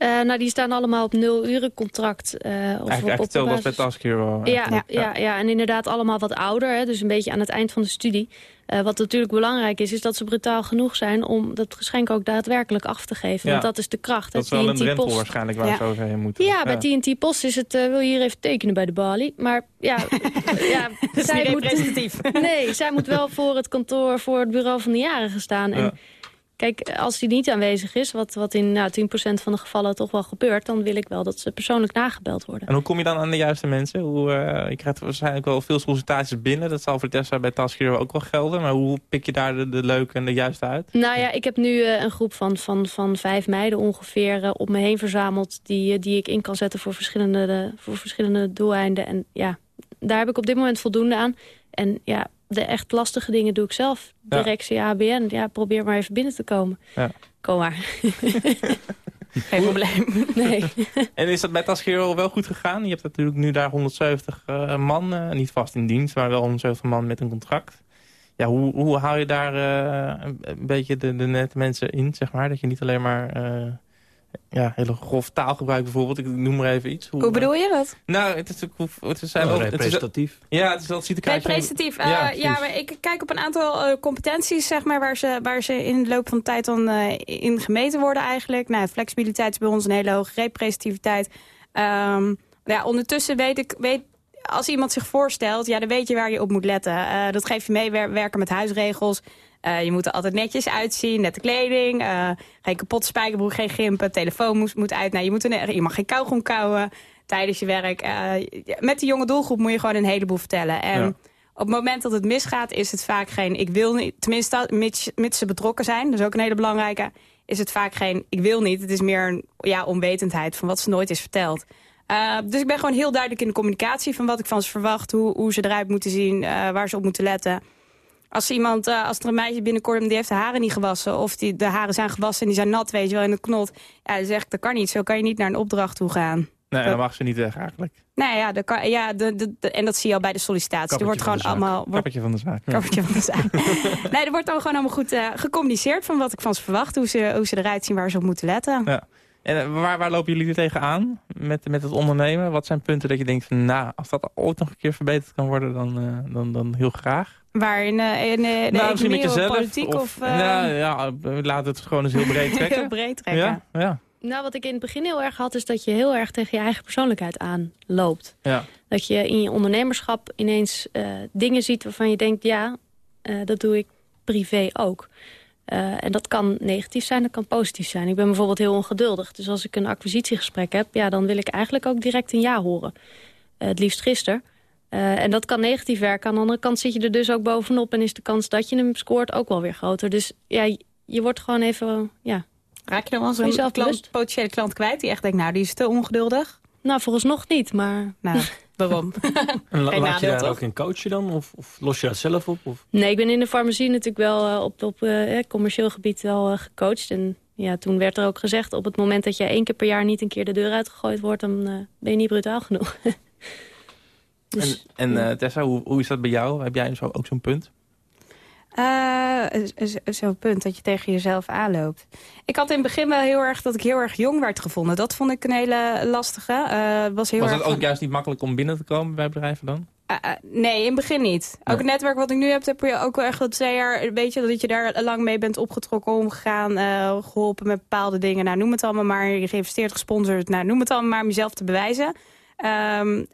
Eh, nou, die staan allemaal op nul uren contract. eh, of Eigenlijk, op, eigenlijk op hetzelfde als bij basis- Task Hero. Ja, ja. Ja, en inderdaad allemaal wat ouder. Hè, dus een beetje aan het eind van de studie. Eh, wat natuurlijk belangrijk is, is dat ze brutaal genoeg zijn... om dat geschenk ook daadwerkelijk af te geven. Ja. Want dat is de kracht. Dat is wel een drempel Post. waarschijnlijk waar Ja. ze overheen moeten. Ja, bij TNT Post is het, wil je hier even tekenen bij de balie. Maar ja, ja Dat is zij niet moet, nee, zij moet wel voor het kantoor, voor het bureau van de jarigen staan. En Ja. Kijk, als die niet aanwezig is, wat, wat in nou, 10% van de gevallen toch wel gebeurt... dan wil ik wel dat ze persoonlijk nagebeld worden. En hoe kom je dan aan de juiste mensen? Hoe, eh, je krijgt waarschijnlijk wel veel sollicitaties binnen. Dat zal voor Tessa bij Task Hero ook wel gelden. Maar hoe pik je daar de, de leuke en de juiste uit? Nou ja, ik heb nu eh, een groep van, van, van vijf meiden ongeveer eh, op me heen verzameld... Die, die ik in kan zetten voor verschillende, de- voor verschillende doeleinden. En ja, daar heb ik op dit moment voldoende aan. En ja, de echt lastige dingen doe ik zelf. Ja. Directie ABN, ja, probeer maar even binnen te komen. Ja. Kom maar. Geen probleem. Nee. En is dat bij Task Hero wel goed gegaan? Je hebt natuurlijk nu daar 170 eh, man, eh, niet vast in dienst... maar wel 170 man met een contract. Ja, hoe, hoe haal je daar eh, een, beetje de, de nette mensen in, zeg maar? Dat je niet alleen maar... eh, ja, hele grof taal gebruikt bijvoorbeeld. Ik noem maar even iets. Hoe bedoel je dat? Nou, het is natuurlijk... Het is, zijn Oh, wel, het is, representatief. ja, het is wel ziet eruit. Representatief. Ja, Ja, maar ik kijk op een aantal eh, competenties zeg maar, waar, ze, waar ze in de loop van de tijd dan eh, in gemeten worden eigenlijk. Nou, flexibiliteit is bij ons een hele hoge representativiteit. Ehm, Ja, ondertussen weet ik, weet, als iemand zich voorstelt, ja, dan weet je waar je op moet letten. Uh, dat geef je mee, wer werken met huisregels. Uh, je moet er altijd netjes uitzien, nette kleding, uh, geen kapot spijkerbroek, geen gimpen, telefoon moet, moet uit. Nou, je, moet een, je mag geen kauwgom kauwen tijdens je werk. met die jonge doelgroep moet je gewoon een heleboel vertellen. En ja. op het moment dat het misgaat, is het vaak geen ik wil niet. Tenminste, mits, mits ze betrokken zijn, dat is ook een hele belangrijke. Is het vaak geen ik wil niet. Het is meer een ja, onwetendheid van wat ze nooit is verteld. Uh, dus ik ben gewoon heel duidelijk in de communicatie van wat ik van ze verwacht. Hoe, hoe ze eruit moeten zien, uh, waar ze op moeten letten. Als, iemand, uh, als er een meisje binnenkomt en die heeft de haren niet gewassen... of die, de haren zijn gewassen en die zijn nat, weet je wel, in het knot... ja, dan zeg ik, dat kan niet. Zo kan je niet naar een opdracht toe gaan. Nee, dan mag ze niet weg eigenlijk. Nee, ja, dat ja de, de, de, en dat zie je al bij de sollicitatie. Er wordt gewoon allemaal. Wordt, Kappertje van de zaak. Ja. Kappertje van de zaak. nee, er wordt dan gewoon allemaal goed uh, gecommuniceerd van wat ik van ze verwacht. Hoe ze, hoe ze eruit zien, waar ze op moeten letten. Ja. En waar, waar lopen jullie tegenaan met, met het ondernemen? Wat zijn punten dat je denkt van, nou, als dat ooit nog een keer verbeterd kan worden, dan, uh, dan, dan heel graag? Waar, in, uh, in uh, de nou, misschien met jezelf, politiek? Of, of nou, ja, laat het gewoon eens heel breed trekken. heel breed trekken. Ja, ja. Nou, wat ik in het begin heel erg had, is dat je heel erg tegen je eigen persoonlijkheid aanloopt. Ja. Dat je in je ondernemerschap ineens uh, dingen ziet waarvan je denkt, ja, uh, dat doe ik privé ook. Uh, en dat kan negatief zijn, dat kan positief zijn. Ik ben bijvoorbeeld heel ongeduldig. Dus als ik een acquisitiegesprek heb, ja, dan wil ik eigenlijk ook direct een ja horen. het liefst gisteren. En dat kan negatief werken. Aan de andere kant zit je er dus ook bovenop... en is de kans dat je hem scoort ook wel weer groter. Dus ja, je wordt gewoon even... Ja, Raak je dan wel een klant, potentiële klant kwijt die echt denkt, nou, die is te ongeduldig? Nou, volgens nog niet, maar... Nou, waarom? en la laat je daar toch? ook in coachen dan? Of, of, los je dat zelf op? Of? Nee, ik ben in de farmacie natuurlijk wel uh, op, op uh, commercieel gebied wel uh, gecoacht. En ja, toen werd er ook gezegd, op het moment dat je één keer per jaar niet een keer de deur uitgegooid wordt, dan ben je niet brutaal genoeg. dus, en en Tessa, hoe, hoe is dat bij jou? Heb jij zo, ook zo'n punt? Uh, Zo'n punt dat je tegen jezelf aanloopt. Ik had in het begin wel heel erg dat ik heel erg jong werd gevonden. Dat vond ik een hele lastige. Uh, was heel was het ook van... juist niet makkelijk om binnen te komen bij bedrijven dan? Uh, nee, in het begin niet. Ook het netwerk wat ik nu heb, heb je ook wel echt dat twee jaar... weet je, dat je daar lang mee bent opgetrokken, omgegaan... geholpen met bepaalde dingen. Nou, noem het allemaal maar. Je geïnvesteerd, gesponsord. Nou, noem het allemaal maar om jezelf te bewijzen. Um,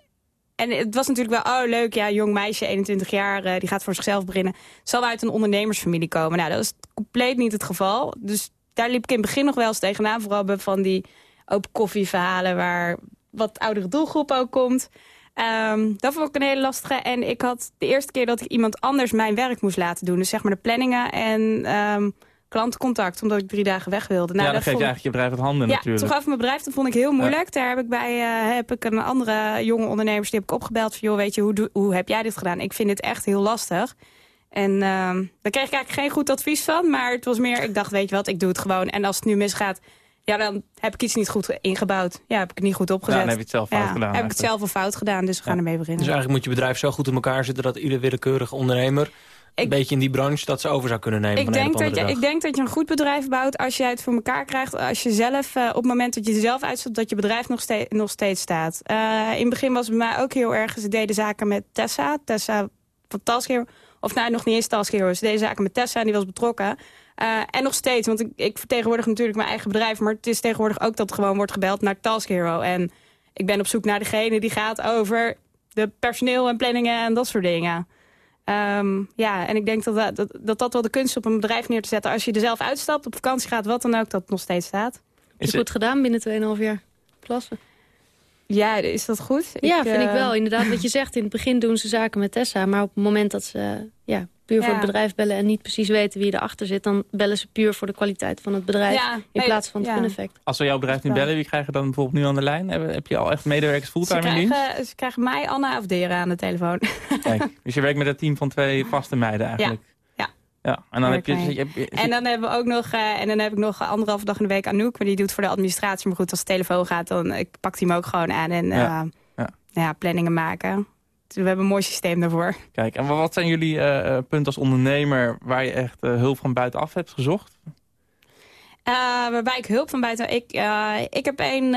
en het was natuurlijk wel, oh leuk, ja, jong meisje, 21 jaar, uh, die gaat voor zichzelf beginnen. Zal uit een ondernemersfamilie komen. Nou, dat is compleet niet het geval. Dus daar liep ik in het begin nog wel eens tegenaan. Vooral bij van die open koffieverhalen waar wat oudere doelgroep ook komt. Um, dat vond ik een hele lastige. En ik had de eerste keer dat ik iemand anders mijn werk moest laten doen. Dus zeg maar de planningen en... Um, klantencontact, omdat ik drie dagen weg wilde. Nou, ja, dan geef je eigenlijk je bedrijf het handen ja, natuurlijk. toen gaf mijn bedrijf, dat vond ik heel moeilijk. Ja. Daar heb ik bij uh, heb ik een andere jonge ondernemers, die heb ik opgebeld van, joh, weet je, hoe, hoe heb jij dit gedaan? Ik vind dit echt heel lastig. En uh, daar kreeg ik eigenlijk geen goed advies van, maar het was meer, ik dacht, weet je wat, ik doe het gewoon. En als het nu misgaat, ja, dan heb ik iets niet goed ingebouwd. Ja, heb ik het niet goed opgezet. Ja, dan heb je het zelf fout ja, gedaan. heb ik het zelf al fout gedaan, dus we gaan ermee beginnen. Dus eigenlijk moet je bedrijf zo goed in elkaar zitten dat ieder willekeurige ondernemer een beetje in die branche dat ze over zou kunnen nemen. Ik, denk, dat je, ik denk dat je een goed bedrijf bouwt als je het voor elkaar krijgt. Als je zelf, uh, op het moment dat je zelf uitstopt, dat je bedrijf nog, steeds, nog steeds staat. Uh, in het begin was het bij mij ook heel erg. Ze deden zaken met Tessa. Tessa van Task Hero. Of nou, nog niet eens Task Hero. Ze deden zaken met Tessa en die was betrokken. Uh, en nog steeds, want ik, ik vertegenwoordig natuurlijk mijn eigen bedrijf. Maar het is tegenwoordig ook dat gewoon wordt gebeld naar Task Hero. En ik ben op zoek naar degene die gaat over de personeel en planningen en dat soort dingen. Um, ja, en ik denk dat dat, dat dat, dat wel de kunst is op een bedrijf neer te zetten. Als je er zelf uitstapt, op vakantie gaat, wat dan ook, dat nog steeds staat. Is het goed gedaan binnen 2,5 jaar? Klasse. Ja, is dat goed? Ja, ik, vind uh... ik wel. Inderdaad, wat je zegt, in het begin doen ze zaken met Tessa. Maar op het moment dat ze uh, ja, puur ja. voor het bedrijf bellen... en niet precies weten wie erachter zit... dan bellen ze puur voor de kwaliteit van het bedrijf... Ja, in nee, plaats van het ja. fun-effect. Als we jouw bedrijf nu bellen, wie krijgen dan bijvoorbeeld nu aan de lijn? Heb, heb je al echt medewerkers fulltime ze in dienst? krijgen, Ze krijgen mij, Anna of Deren aan de telefoon. Kijk, dus je werkt met een team van twee vaste meiden eigenlijk? Ja. En dan, heb je, En dan hebben we ook nog, uh, en dan heb ik nog anderhalve dag in de week Anouk, maar die doet voor de administratie. Maar goed, als de telefoon gaat, dan ik pak die hem ook gewoon aan en uh, Ja. Ja. ja, planningen maken. Dus we hebben een mooi systeem daarvoor. Kijk, en wat zijn jullie uh, punten als ondernemer waar je echt hulp van buitenaf hebt gezocht? Waarbij ik hulp van buiten... Ik, ik heb een,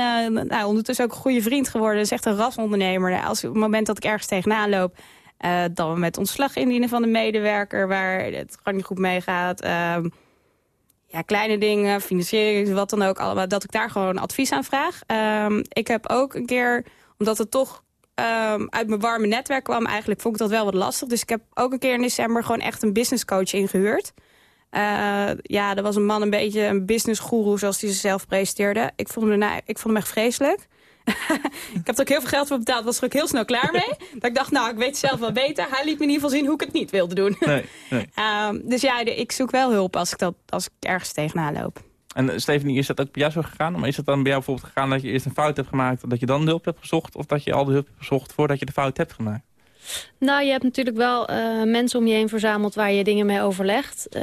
nou, ondertussen ook een goede vriend geworden. Dat is echt een rasondernemer. Als, op het moment dat ik ergens tegenaan loop... Uh, dan met ontslag indienen van de medewerker... waar het gewoon niet goed meegaat. Uh, ja, kleine dingen, financiering, wat dan ook. Allemaal, dat ik daar gewoon advies aan vraag. Uh, ik heb ook een keer Omdat het toch ehm, uit mijn warme netwerk kwam. Eigenlijk vond ik dat wel wat lastig. Dus ik heb ook een keer in december gewoon echt een business coach ingehuurd. Uh, ja, dat was een man een beetje een business guru zoals hij zichzelf presenteerde. Ik vond ik vond hem echt vreselijk. ik heb er ook heel veel geld voor betaald, was er ook heel snel klaar mee. dat ik dacht, nou, ik weet het zelf wel beter. Hij liet me in ieder geval zien hoe ik het niet wilde doen. Nee, nee. Um, dus ja, ik zoek wel hulp als ik, dat, als ik ergens tegenaan loop. En Stephanie, is dat ook bij jou zo gegaan? Maar is het dan bij jou bijvoorbeeld gegaan dat je eerst een fout hebt gemaakt... dat je dan de hulp hebt gezocht? Of dat je al de hulp hebt gezocht voordat je de fout hebt gemaakt? Nou, je hebt natuurlijk wel uh, mensen om je heen verzameld waar je dingen mee overlegt. Uh,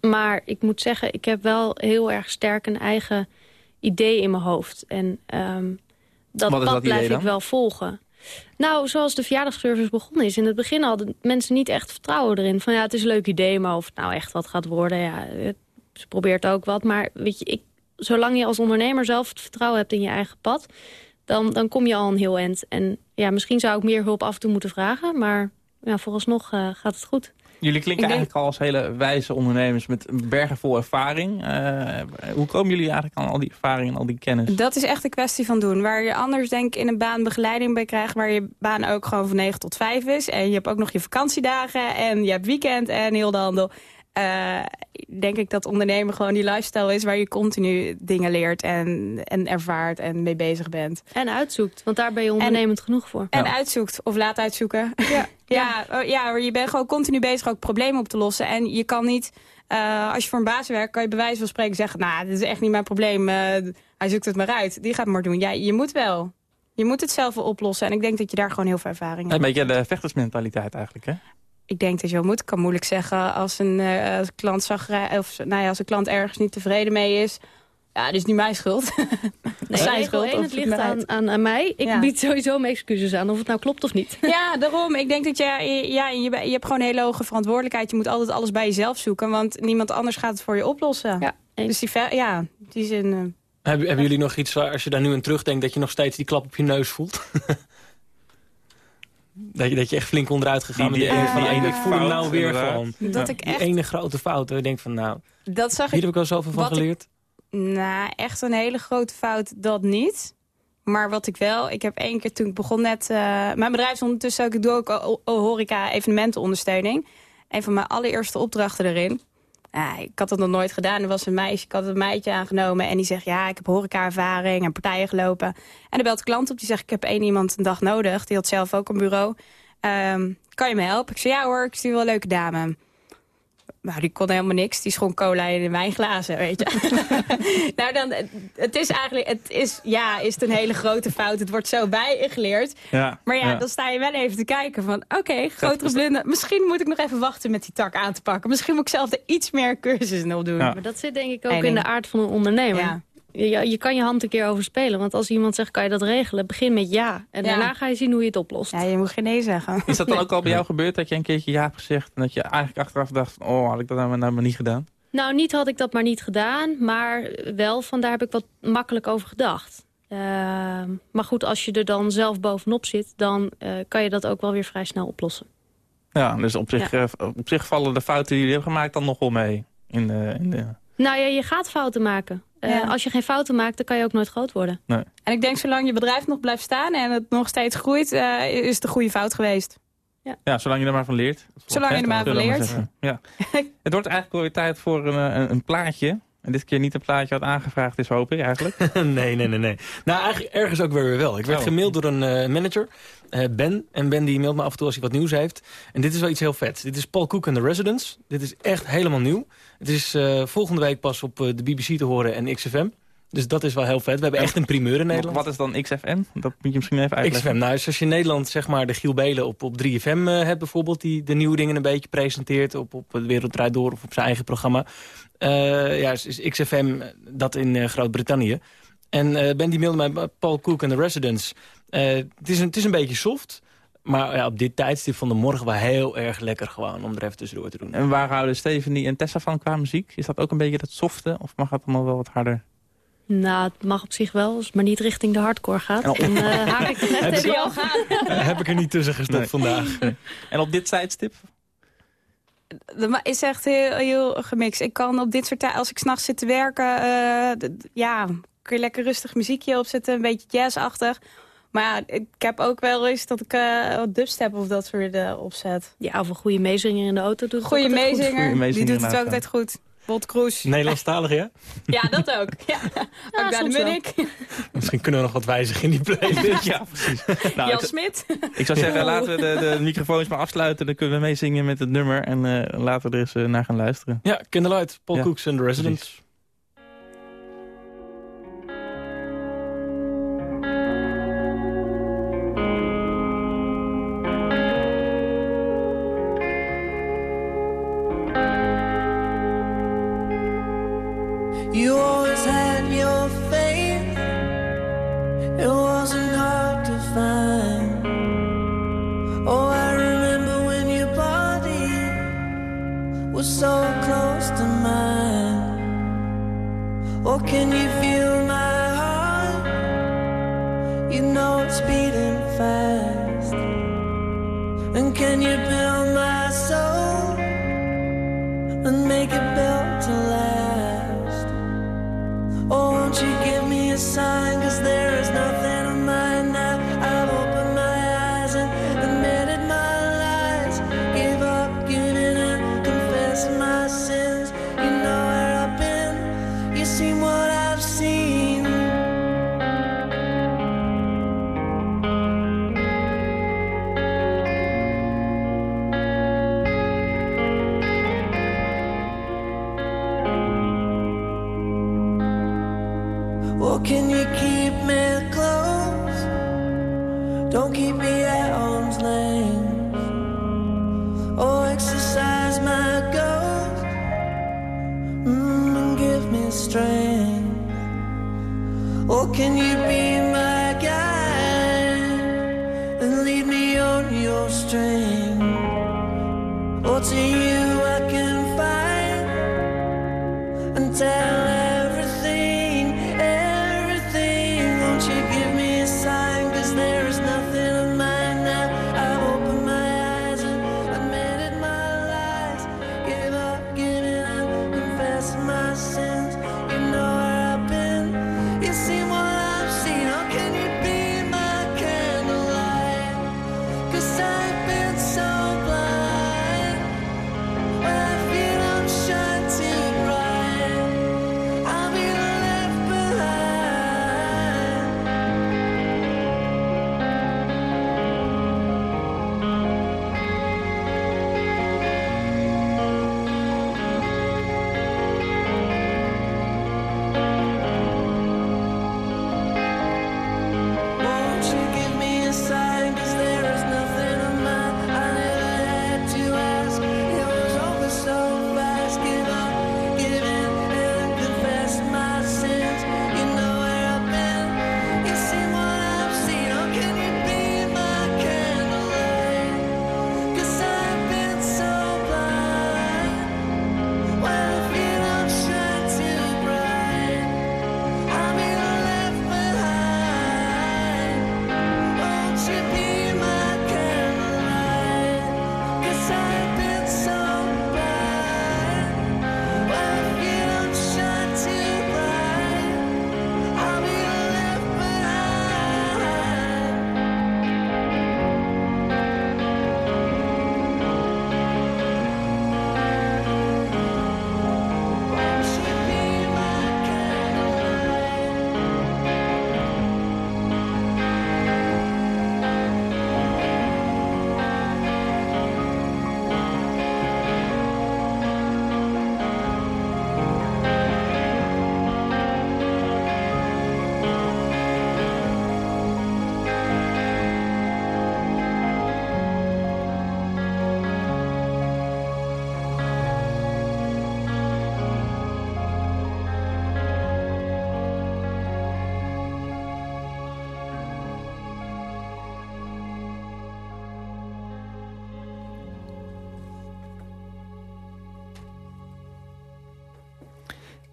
maar ik moet zeggen, ik heb wel heel erg sterk een eigen idee in mijn hoofd. En um, dat pad dat blijf ik wel volgen. Nou, zoals de verjaardagsservice begonnen is. In het begin hadden mensen niet echt vertrouwen erin. Van ja, het is een leuk idee, maar of het nou echt wat gaat worden... ja, ze probeert ook wat. Maar weet je, ik, zolang je als ondernemer zelf het vertrouwen hebt in je eigen pad... dan, dan kom je al een heel eind. En ja, misschien zou ik meer hulp af en toe moeten vragen. Maar ja, vooralsnog uh, gaat het goed. Jullie klinken eigenlijk al als hele wijze ondernemers met bergen vol ervaring. Uh, hoe komen jullie eigenlijk aan al die ervaring en al die kennis? Dat is echt een kwestie van doen. Waar je anders denk ik in een baan begeleiding bij krijgt... waar je baan ook gewoon van 9 tot 5 is. En je hebt ook nog je vakantiedagen en je hebt weekend en heel de handel. Uh, denk ik dat ondernemen gewoon die lifestyle is... waar je continu dingen leert en, en ervaart en mee bezig bent. En uitzoekt, want daar ben je ondernemend en, genoeg voor. En ja. uitzoekt, of laat uitzoeken. Ja, ja, ja, ja, je bent gewoon continu bezig ook problemen op te lossen. En je kan niet, uh, als je voor een baas werkt... kan je bij wijze van spreken zeggen... nou, dit is echt niet mijn probleem, uh, hij zoekt het maar uit. Die gaat maar doen. Ja, je moet wel. Je moet het zelf wel oplossen. En ik denk dat je daar gewoon heel veel ervaring hebt. Een beetje de vechtersmentaliteit eigenlijk, hè? ik denk dat je wel moet. Ik kan moeilijk zeggen als een, uh, als een klant zag, of nou ja, als een klant ergens niet tevreden mee is. Ja, dat is niet mijn schuld. Nee, zijn schuld. Het ligt aan, aan, aan, mij. Ik ja. bied sowieso mijn excuses aan, of het nou klopt of niet. Ja, daarom. Ik denk dat je, ja, je, je hebt gewoon een hele hoge verantwoordelijkheid. Je moet altijd alles bij jezelf zoeken, want niemand anders gaat het voor je oplossen. Ja, dus die, ja, die zin... Uh, hebben, hebben jullie nog iets waar, als je daar nu aan terugdenkt, dat je nog steeds die klap op je neus voelt? Dat je, dat je echt flink onderuit gegaan die, die, die, die ene ik voel hem nou weer gewoon. Dat Ja, ik die echt- ene grote fout. waar je denkt van nou, dat zag hier ik heb ik al zoveel van ik- geleerd. Nou, echt een hele grote fout, dat niet. Maar wat ik wel, ik heb één keer toen ik begon net... eh, mijn bedrijf is ondertussen ook, ik doe ook horeca evenementenondersteuning. Een van mijn allereerste opdrachten erin. Ja, ik had dat nog nooit gedaan. Er was een meisje, ik had een meidje aangenomen. En die zegt, ja, ik heb horeca-ervaring en partijen gelopen. En dan belt de klant op, die zegt, ik heb één iemand een dag nodig. Die had zelf ook een bureau. Ehm, kan je me helpen? Ik zei, ja hoor, ik stuur wel een leuke dame. Nou, die kon helemaal niks. Die schonk cola in de wijnglazen, weet je. nou, dan, het is eigenlijk, het is, ja, is het een hele grote fout. Het wordt zo bijgeleerd. Ja, Maar ja, dan sta je wel even te kijken van, oké, grotere blunder. Misschien moet ik nog even wachten met die tak aan te pakken. Misschien moet ik zelf er iets meer cursussen op doen. Ja. Maar dat zit denk ik ook in de aard van een ondernemer. Ja. Je, je kan je hand een keer overspelen. Want als iemand zegt, kan je dat regelen? Begin met ja. En Ja. daarna ga je zien hoe je het oplost. Ja, je moet geen nee zeggen. Is dat dan ook al bij jou gebeurd dat je een keertje ja hebt gezegd... en dat je eigenlijk achteraf dacht, oh, had ik dat nou, nou maar niet gedaan? Nou, niet had ik dat maar niet gedaan. Maar wel, van daar heb ik wat makkelijk over gedacht. Ehm, maar goed, als je er dan zelf bovenop zit... dan eh, kan je dat ook wel weer vrij snel oplossen. Ja, dus op zich, eh, op zich vallen de fouten die jullie hebben gemaakt dan nog wel mee. In de, in de... Nou ja, je gaat fouten maken. Eh, Ja. Als je geen fouten maakt, dan kan je ook nooit groot worden. En ik denk, zolang je bedrijf nog blijft staan en het nog steeds groeit, eh, is het een goede fout geweest. Ja, zolang je er maar van leert. Zolang je er maar van leert. Ja. Het wordt eigenlijk wel weer tijd voor een, eh, een, een plaatje. En dit keer niet een plaatje wat aangevraagd is, hoop ik eigenlijk. nee, nee, nee, nee. Nou, eigenlijk ergens ook weer weer wel. Ik werd Oh. gemaild door een eh, manager, Ben. En Ben die mailt me af en toe als hij wat nieuws heeft. En dit is wel iets heel vets. Dit is Paul Cook en The Residents. Dit is echt helemaal nieuw. Het is eh, volgende week pas op eh, de BBC te horen en XFM. Dus dat is wel heel vet. We hebben echt een primeur in Nederland. Wat is dan XFM? Dat moet je misschien even uitleggen. XFM, nou, dus als je in Nederland zeg maar de Giel Belen op, op 3FM eh, hebt bijvoorbeeld... die de nieuwe dingen een beetje presenteert op, op De Wereld Draait Door of op zijn eigen programma. Eh, ja, is, is XFM dat in eh, Groot-Brittannië. En eh, Ben die mailde mij, Paul Cook en The Residents. Eh, het, is een, het is een beetje soft. Maar ja, op dit tijdstip van de morgen wel heel erg lekker gewoon om er even tussendoor te doen. En waar houden Stephanie en Tessa van qua muziek? Is dat ook een beetje dat softe of mag het allemaal wel wat harder? Nou, het mag op zich wel, maar niet richting de hardcore gaat. Oh. En eh, haak ik er tegen al gaan. Heb ik er niet tussen gestopt vandaag. En op dit tijdstip? Dat is echt heel, heel gemixt. Ik kan op dit soort tijd, als ik s'nachts zit te werken, eh, ja, kun je lekker rustig muziekje opzetten, een beetje jazzachtig. Maar ja, ik heb ook wel eens dat ik uh, wat dubstep of dat soort de opzet. Ja, of een goede meezinger in de auto doet goede meezinger, die doet het ook altijd goed. Bot Kroes. Nederlandstalig, ja? Ja, dat ook. Ja. ook daar ben ik. Misschien kunnen we nog wat wijzigen in die playlist. ja, precies. Nou, Jan Smit. Ik zou zeggen, laten we de, de, microfoons maar afsluiten. Dan kunnen we meezingen met het nummer. En uh, laten we er eens naar gaan luisteren. Ja, Kinderluid, Paul ja. Cooks and the Residents. You always had your faith, it wasn't hard to find. Oh, I remember when your body was so close to mine. Oh, can you?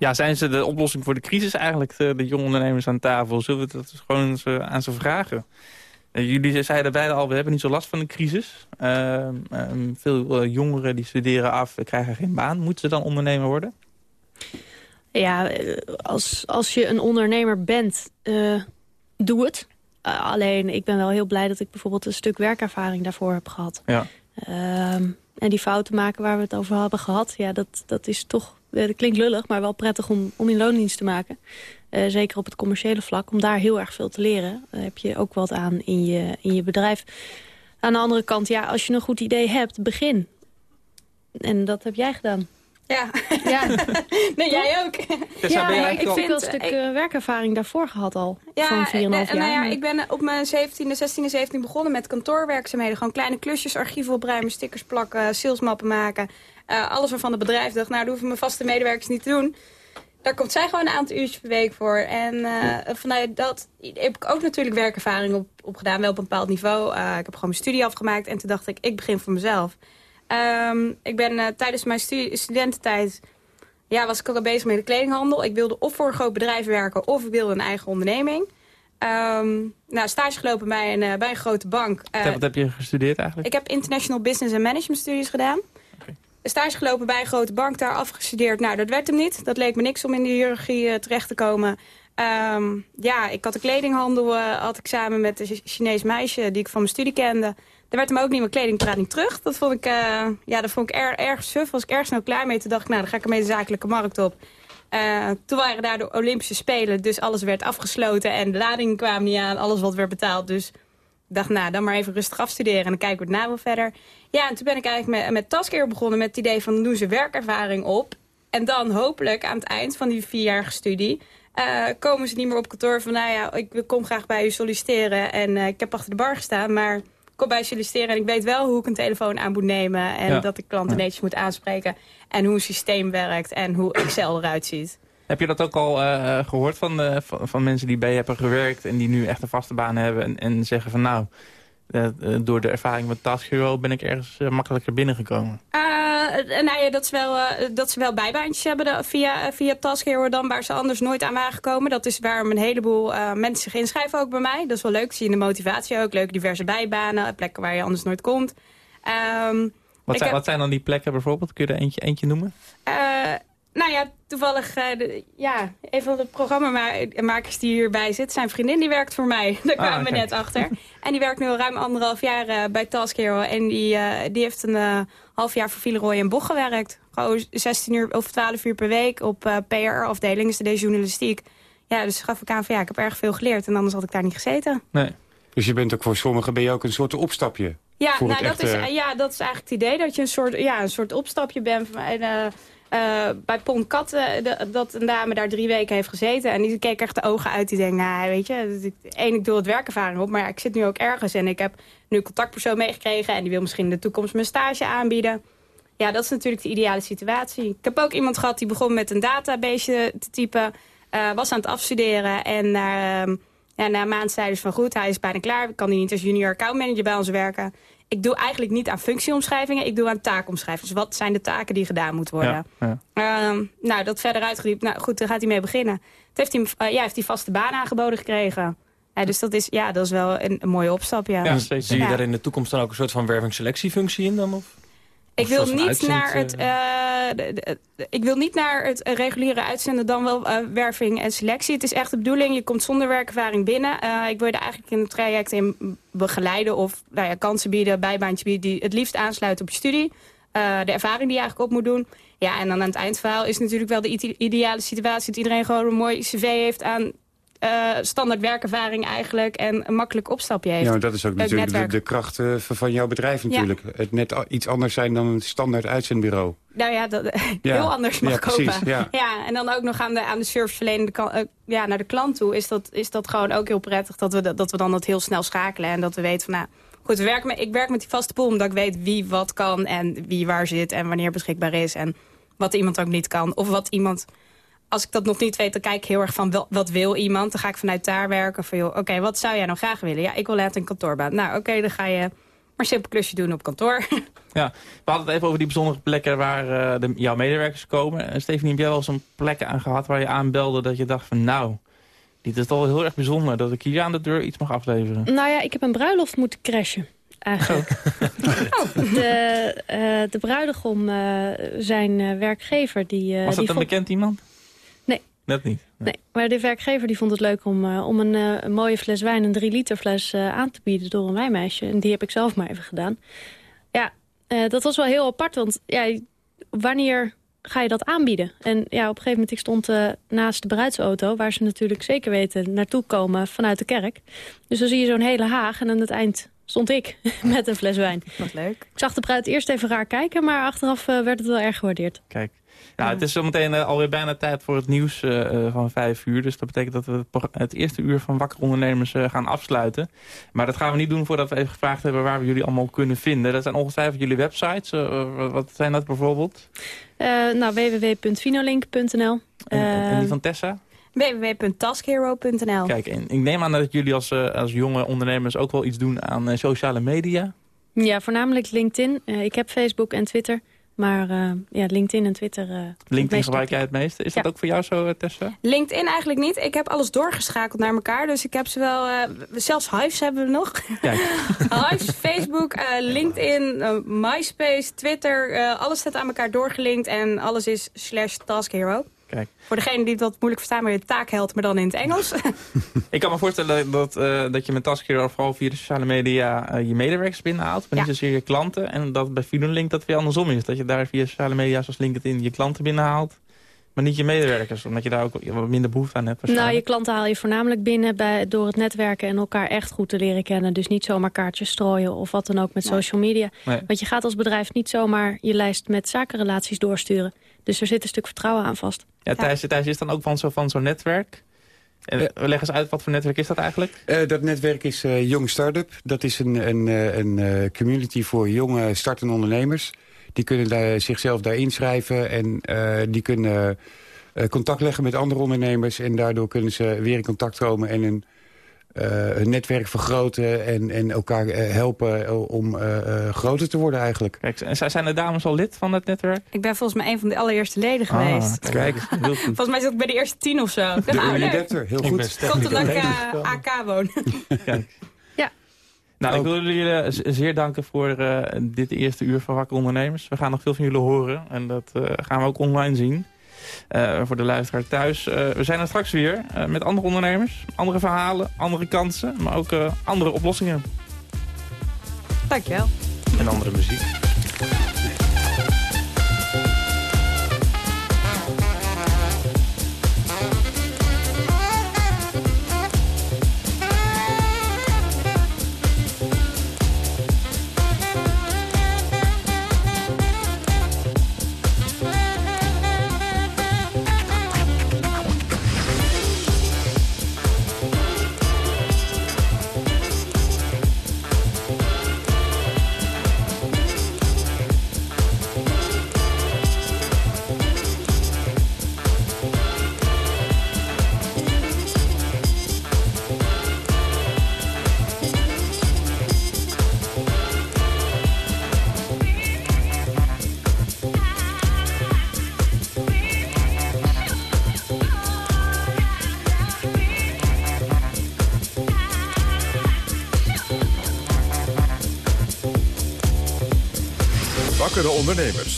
Ja, zijn ze de oplossing voor de crisis eigenlijk, de, de jonge ondernemers aan tafel? Zullen we dat gewoon eh, aan ze vragen? Eh, jullie zeiden beide al, we hebben niet zo last van de crisis. Ehm, ehm, veel jongeren die studeren af, krijgen geen baan. Moeten ze dan ondernemer worden? Ja, als, als je een ondernemer bent, doe het. alleen, ik ben wel heel blij dat ik bijvoorbeeld een stuk werkervaring daarvoor heb gehad. Ja. Ehm, en die fouten maken waar we het over hebben gehad, ja, dat, dat is toch dat klinkt lullig, maar wel prettig om, om in loondienst te maken. Eh, zeker op het commerciële vlak, om daar heel erg veel te leren. Daar heb je ook wat aan in je, in je bedrijf. Aan de andere kant, ja, als je een goed idee hebt, begin. En dat heb jij gedaan. Ja. Ja, nee, jij ook. Maar eigenlijk ik al- vind wel een stuk eh, werkervaring daarvoor gehad al. Ja, van 4,5 jaar. eh, nou ja, ik ben op mijn 17e, 16e, 17e begonnen met kantoorwerkzaamheden. Gewoon kleine klusjes, archieven opruimen, stickers plakken, salesmappen maken. Eh, alles waarvan het bedrijf dacht, nou, dat hoeven mijn vaste medewerkers niet te doen. Daar komt zij gewoon een aantal uurtjes per week voor. En eh, vanuit dat heb ik ook natuurlijk werkervaring op, op gedaan, wel op een bepaald niveau. Eh, ik heb gewoon mijn studie afgemaakt en toen dacht ik, ik begin voor mezelf. Ehm, ik ben eh, tijdens mijn stu- studententijd ja, was ik ook al bezig met de kledinghandel. Ik wilde of voor een groot bedrijf werken of ik wilde een eigen onderneming. Ehm, nou, stage gelopen bij een, eh, bij een grote bank. Eh, Wat heb je gestudeerd eigenlijk? ik heb International Business and Management studies gedaan. Stage gelopen bij een grote bank, daar afgestudeerd. Nou, dat werd hem niet. Dat leek me niks om in de hiërarchie eh, terecht te komen. Ehm, ja, ik had de kledinghandel eh, had ik samen met een Chi- Chinees meisje die ik van mijn studie kende. Daar werd hem ook niet mijn kledingpraat terug. Dat vond ik, eh, ja, dat vond ik er, erg suf. Was ik erg snel klaar mee. Toen dacht ik, nou, dan ga ik ermee de zakelijke markt op. Eh, toen waren daar de Olympische Spelen, dus alles werd afgesloten en de ladingen kwamen niet aan, alles wat werd betaald. Dus ik dacht, nou, dan maar even rustig afstuderen en dan kijken we het na wel verder. Ja, en toen ben ik eigenlijk met, met begonnen met het idee van, doen ze werkervaring op. En dan hopelijk aan het eind van die vierjarige studie... eh, komen ze niet meer op kantoor van, nou ja, ik kom graag bij u solliciteren. En eh, ik heb achter de bar gestaan, maar ik kom bij u solliciteren... en ik weet wel hoe ik een telefoon aan moet nemen... en Ja. dat ik klanten netjes moet aanspreken... en hoe een systeem werkt en hoe Excel eruit ziet. Heb je dat ook al eh, gehoord van, van, van mensen die bij je hebben gewerkt... en die nu echt een vaste baan hebben en, en zeggen van nou... eh, eh, door de ervaring met Task Hero ben ik ergens eh, makkelijker binnengekomen. Nou ja, dat ze wel, dat ze wel bijbaantjes hebben via, via Task Hero dan, waar ze anders nooit aan waren gekomen. Dat is waarom een heleboel mensen zich inschrijven ook bij mij. Dat is wel leuk, zie je in de motivatie ook. Leuke diverse bijbanen, plekken waar je anders nooit komt. Ehm, Wat zijn, heb- wat zijn dan die plekken bijvoorbeeld? Kun je er eentje, eentje noemen? Nou ja, toevallig, eh, de- ja, een van de programmamakers die hierbij zit, zijn vriendin, die werkt voor mij. Daar kwamen we net achter. En die werkt nu al ruim anderhalf jaar eh, bij Task Hero. En die, eh, die heeft een half jaar voor Villeroy en Boch gewerkt. Gewoon 16 uur of 12 uur per week op PR-afdeling, is de journalistiek. Ja, dus gaf ik aan van ja, ik heb erg veel geleerd. En anders had ik daar niet gezeten. Nee. Dus je bent ook voor sommigen ben je ook een soort opstapje. Ja, nou, dat is, echte- ja, dat is eigenlijk het idee. Dat je een soort, ja, een soort opstapje bent. Van, eh, bij Pont Kat, eh, dat een dame daar drie weken heeft gezeten. En die keek echt de ogen uit. Die denkt, nou, weet je, één, ik doe het werkervaring op. Maar ik zit nu ook ergens. En ik heb nu contactpersoon meegekregen. En die wil misschien in de toekomst mijn stage aanbieden. Ja, dat is natuurlijk de ideale situatie. Ik heb ook iemand gehad die begon met een database te typen. eh, was aan het afstuderen. En na, ehm, ja, na een maand zeiden ze van goed, hij is bijna klaar. Kan hij niet als junior accountmanager bij ons werken? Ik doe eigenlijk niet aan functieomschrijvingen. Ik doe aan taakomschrijvingen. Dus wat zijn de taken die gedaan moeten worden? Ja, ja. Ehm, nou, dat verder uitgediept. Nou goed, daar gaat hij mee beginnen. Het heeft hij, eh, ja, heeft hij vaste baan aangeboden gekregen. Ja, dus dat is, ja, dat is wel een, een mooie opstap, ja. Ja. Zie je Ja. daar in de toekomst dan ook een soort van werving-selectiefunctie in dan? Of? Ik Of wil, een soort van niet naar het, eh, ik wil niet naar het eh, reguliere uitzenden, dan wel eh, werving en selectie. Het is echt de bedoeling, je komt zonder werkervaring binnen. Eh, ik wil je er eigenlijk in het traject in begeleiden of nou ja, kansen bieden, bijbaantje bieden... die het liefst aansluiten op je studie. Eh, de ervaring die je eigenlijk op moet doen. Ja, en dan aan het eindverhaal is natuurlijk wel de ide- ideale situatie... dat iedereen gewoon een mooi cv heeft aan eh, standaard werkervaring eigenlijk... en een makkelijk opstapje heeft. Ja, dat is ook Leuk natuurlijk de, de kracht eh, van jouw bedrijf natuurlijk. Het net iets anders zijn dan een standaard uitzendbureau. Nou ja, dat, Ja. heel anders mag Ja, kopen. ja. en dan ook nog aan de, aan de eh, ja, naar de klant toe... Is dat, is dat gewoon ook heel prettig dat we, dat, dat we dan dat heel snel schakelen. En dat we weten van, nou, goed, we werken met, ik werk met die vaste pool... omdat ik weet wie wat kan en wie waar zit en wanneer beschikbaar is... en wat iemand ook niet kan. Of wat iemand... Als ik dat nog niet weet, dan kijk ik heel erg van wel- wat wil iemand. Dan ga ik vanuit daar werken. Van joh, oké, wat zou jij nou graag willen? Ja, ik wil later een kantoorbaan. Nou, oké, dan ga je maar een simpel klusje doen op kantoor. Ja, we hadden het even over die bijzondere plekken waar eh, de, jouw medewerkers komen. En Stephanie, heb jij wel eens een plek aan gehad waar je aanbelde dat je dacht van nou, Dit is toch wel heel erg bijzonder dat ik hier aan de deur iets mag afleveren. Nou ja, ik heb een bruiloft moeten crashen. Eigenlijk. Oh. De, eh, de bruidegom, eh, zijn eh, werkgever... Die, eh, Was die dat een vond- bekend iemand? Net niet. Nee, maar de werkgever die vond het leuk om, eh, om een, eh, een mooie fles wijn, een drie liter fles eh, aan te bieden door een wijnmeisje. En die heb ik zelf maar even gedaan. Ja, eh, dat was wel heel apart, want ja, wanneer ga je dat aanbieden? En ja, op een gegeven moment, ik stond eh, naast de bruidsauto, waar ze natuurlijk zeker weten naartoe komen vanuit de kerk. Dus dan zie je zo'n hele haag en aan het eind stond ik met een fles wijn. Wat leuk. Ik zag de bruid eerst even raar kijken, maar achteraf werd het wel erg gewaardeerd. Kijk. Nou, het is zometeen uh, alweer bijna tijd voor het nieuws uh, uh, van vijf uur. Dus dat betekent dat we het, het eerste uur van Wakker Ondernemers gaan afsluiten. Maar dat gaan we niet doen voordat we even gevraagd hebben waar we jullie allemaal kunnen vinden. Dat zijn ongetwijfeld jullie websites. Wat zijn dat bijvoorbeeld? nou, www.vinolink.nl. En, en die van Tessa? www.taskhero.nl Kijk, en ik neem aan dat jullie als, als jonge ondernemers ook wel iets doen aan sociale media. Ja, voornamelijk LinkedIn. ik heb Facebook en Twitter. Maar uh, ja, LinkedIn en Twitter... Uh, LinkedIn gebruik jij het meeste. Is ja. dat ook voor jou zo, Tessa? LinkedIn eigenlijk niet. Ik heb alles doorgeschakeld naar elkaar. Dus ik heb ze wel... Uh, zelfs Hives hebben we nog. Hives, Facebook, LinkedIn, MySpace, Twitter. alles staat aan elkaar doorgelinkt. En alles is slash taskhero. Kijk. Voor degene die dat moeilijk verstaan, maar je taakheld, maar dan in het Engels. ik kan me voorstellen dat, uh, dat je met Taskhero vooral via de sociale media uh, je medewerkers binnenhaalt. Maar ja. niet zozeer je klanten. En dat bij Filonlink dat weer andersom is. Dat je daar via sociale media zoals LinkedIn je klanten binnenhaalt. Maar niet je medewerkers, omdat je daar ook wat minder behoefte aan hebt. Nou, je klanten haal je voornamelijk binnen bij, door het netwerken en elkaar echt goed te leren kennen. Dus niet zomaar kaartjes strooien of wat dan ook met nee. social media. Nee. Want je gaat als bedrijf niet zomaar je lijst met zakenrelaties doorsturen. Dus er zit een stuk vertrouwen aan vast. Ja, Thijs, Thijs is dan ook van zo'n zo netwerk. En ja. leg eens uit, wat voor netwerk is dat eigenlijk? Uh, dat netwerk is uh, Young Startup. Dat is een, een, een uh, community voor jonge startende ondernemers. Die kunnen daar, zichzelf daar inschrijven en die kunnen contact leggen met andere ondernemers. En daardoor kunnen ze weer in contact komen en een, hun netwerk vergroten en, en elkaar helpen om groter te worden eigenlijk. Kijk, en zijn de dames al lid van het netwerk? Ik ben volgens mij een van de allereerste leden geweest. Ah, kijk, heel goed. Volgens mij zit ik bij de eerste tien of zo. De early adapter, heel goed. Komt omdat ik AK woon. Kijk. Ja. Nou, ik wil jullie zeer danken voor uh, dit eerste uur van Wakker Ondernemers. We gaan nog veel van jullie horen en dat uh, gaan we ook online zien. Uh, voor de luisteraar thuis. Uh, we zijn er straks weer uh, met andere ondernemers. Andere verhalen, andere kansen, maar ook andere oplossingen. Dankjewel. En andere muziek. Ondernemers.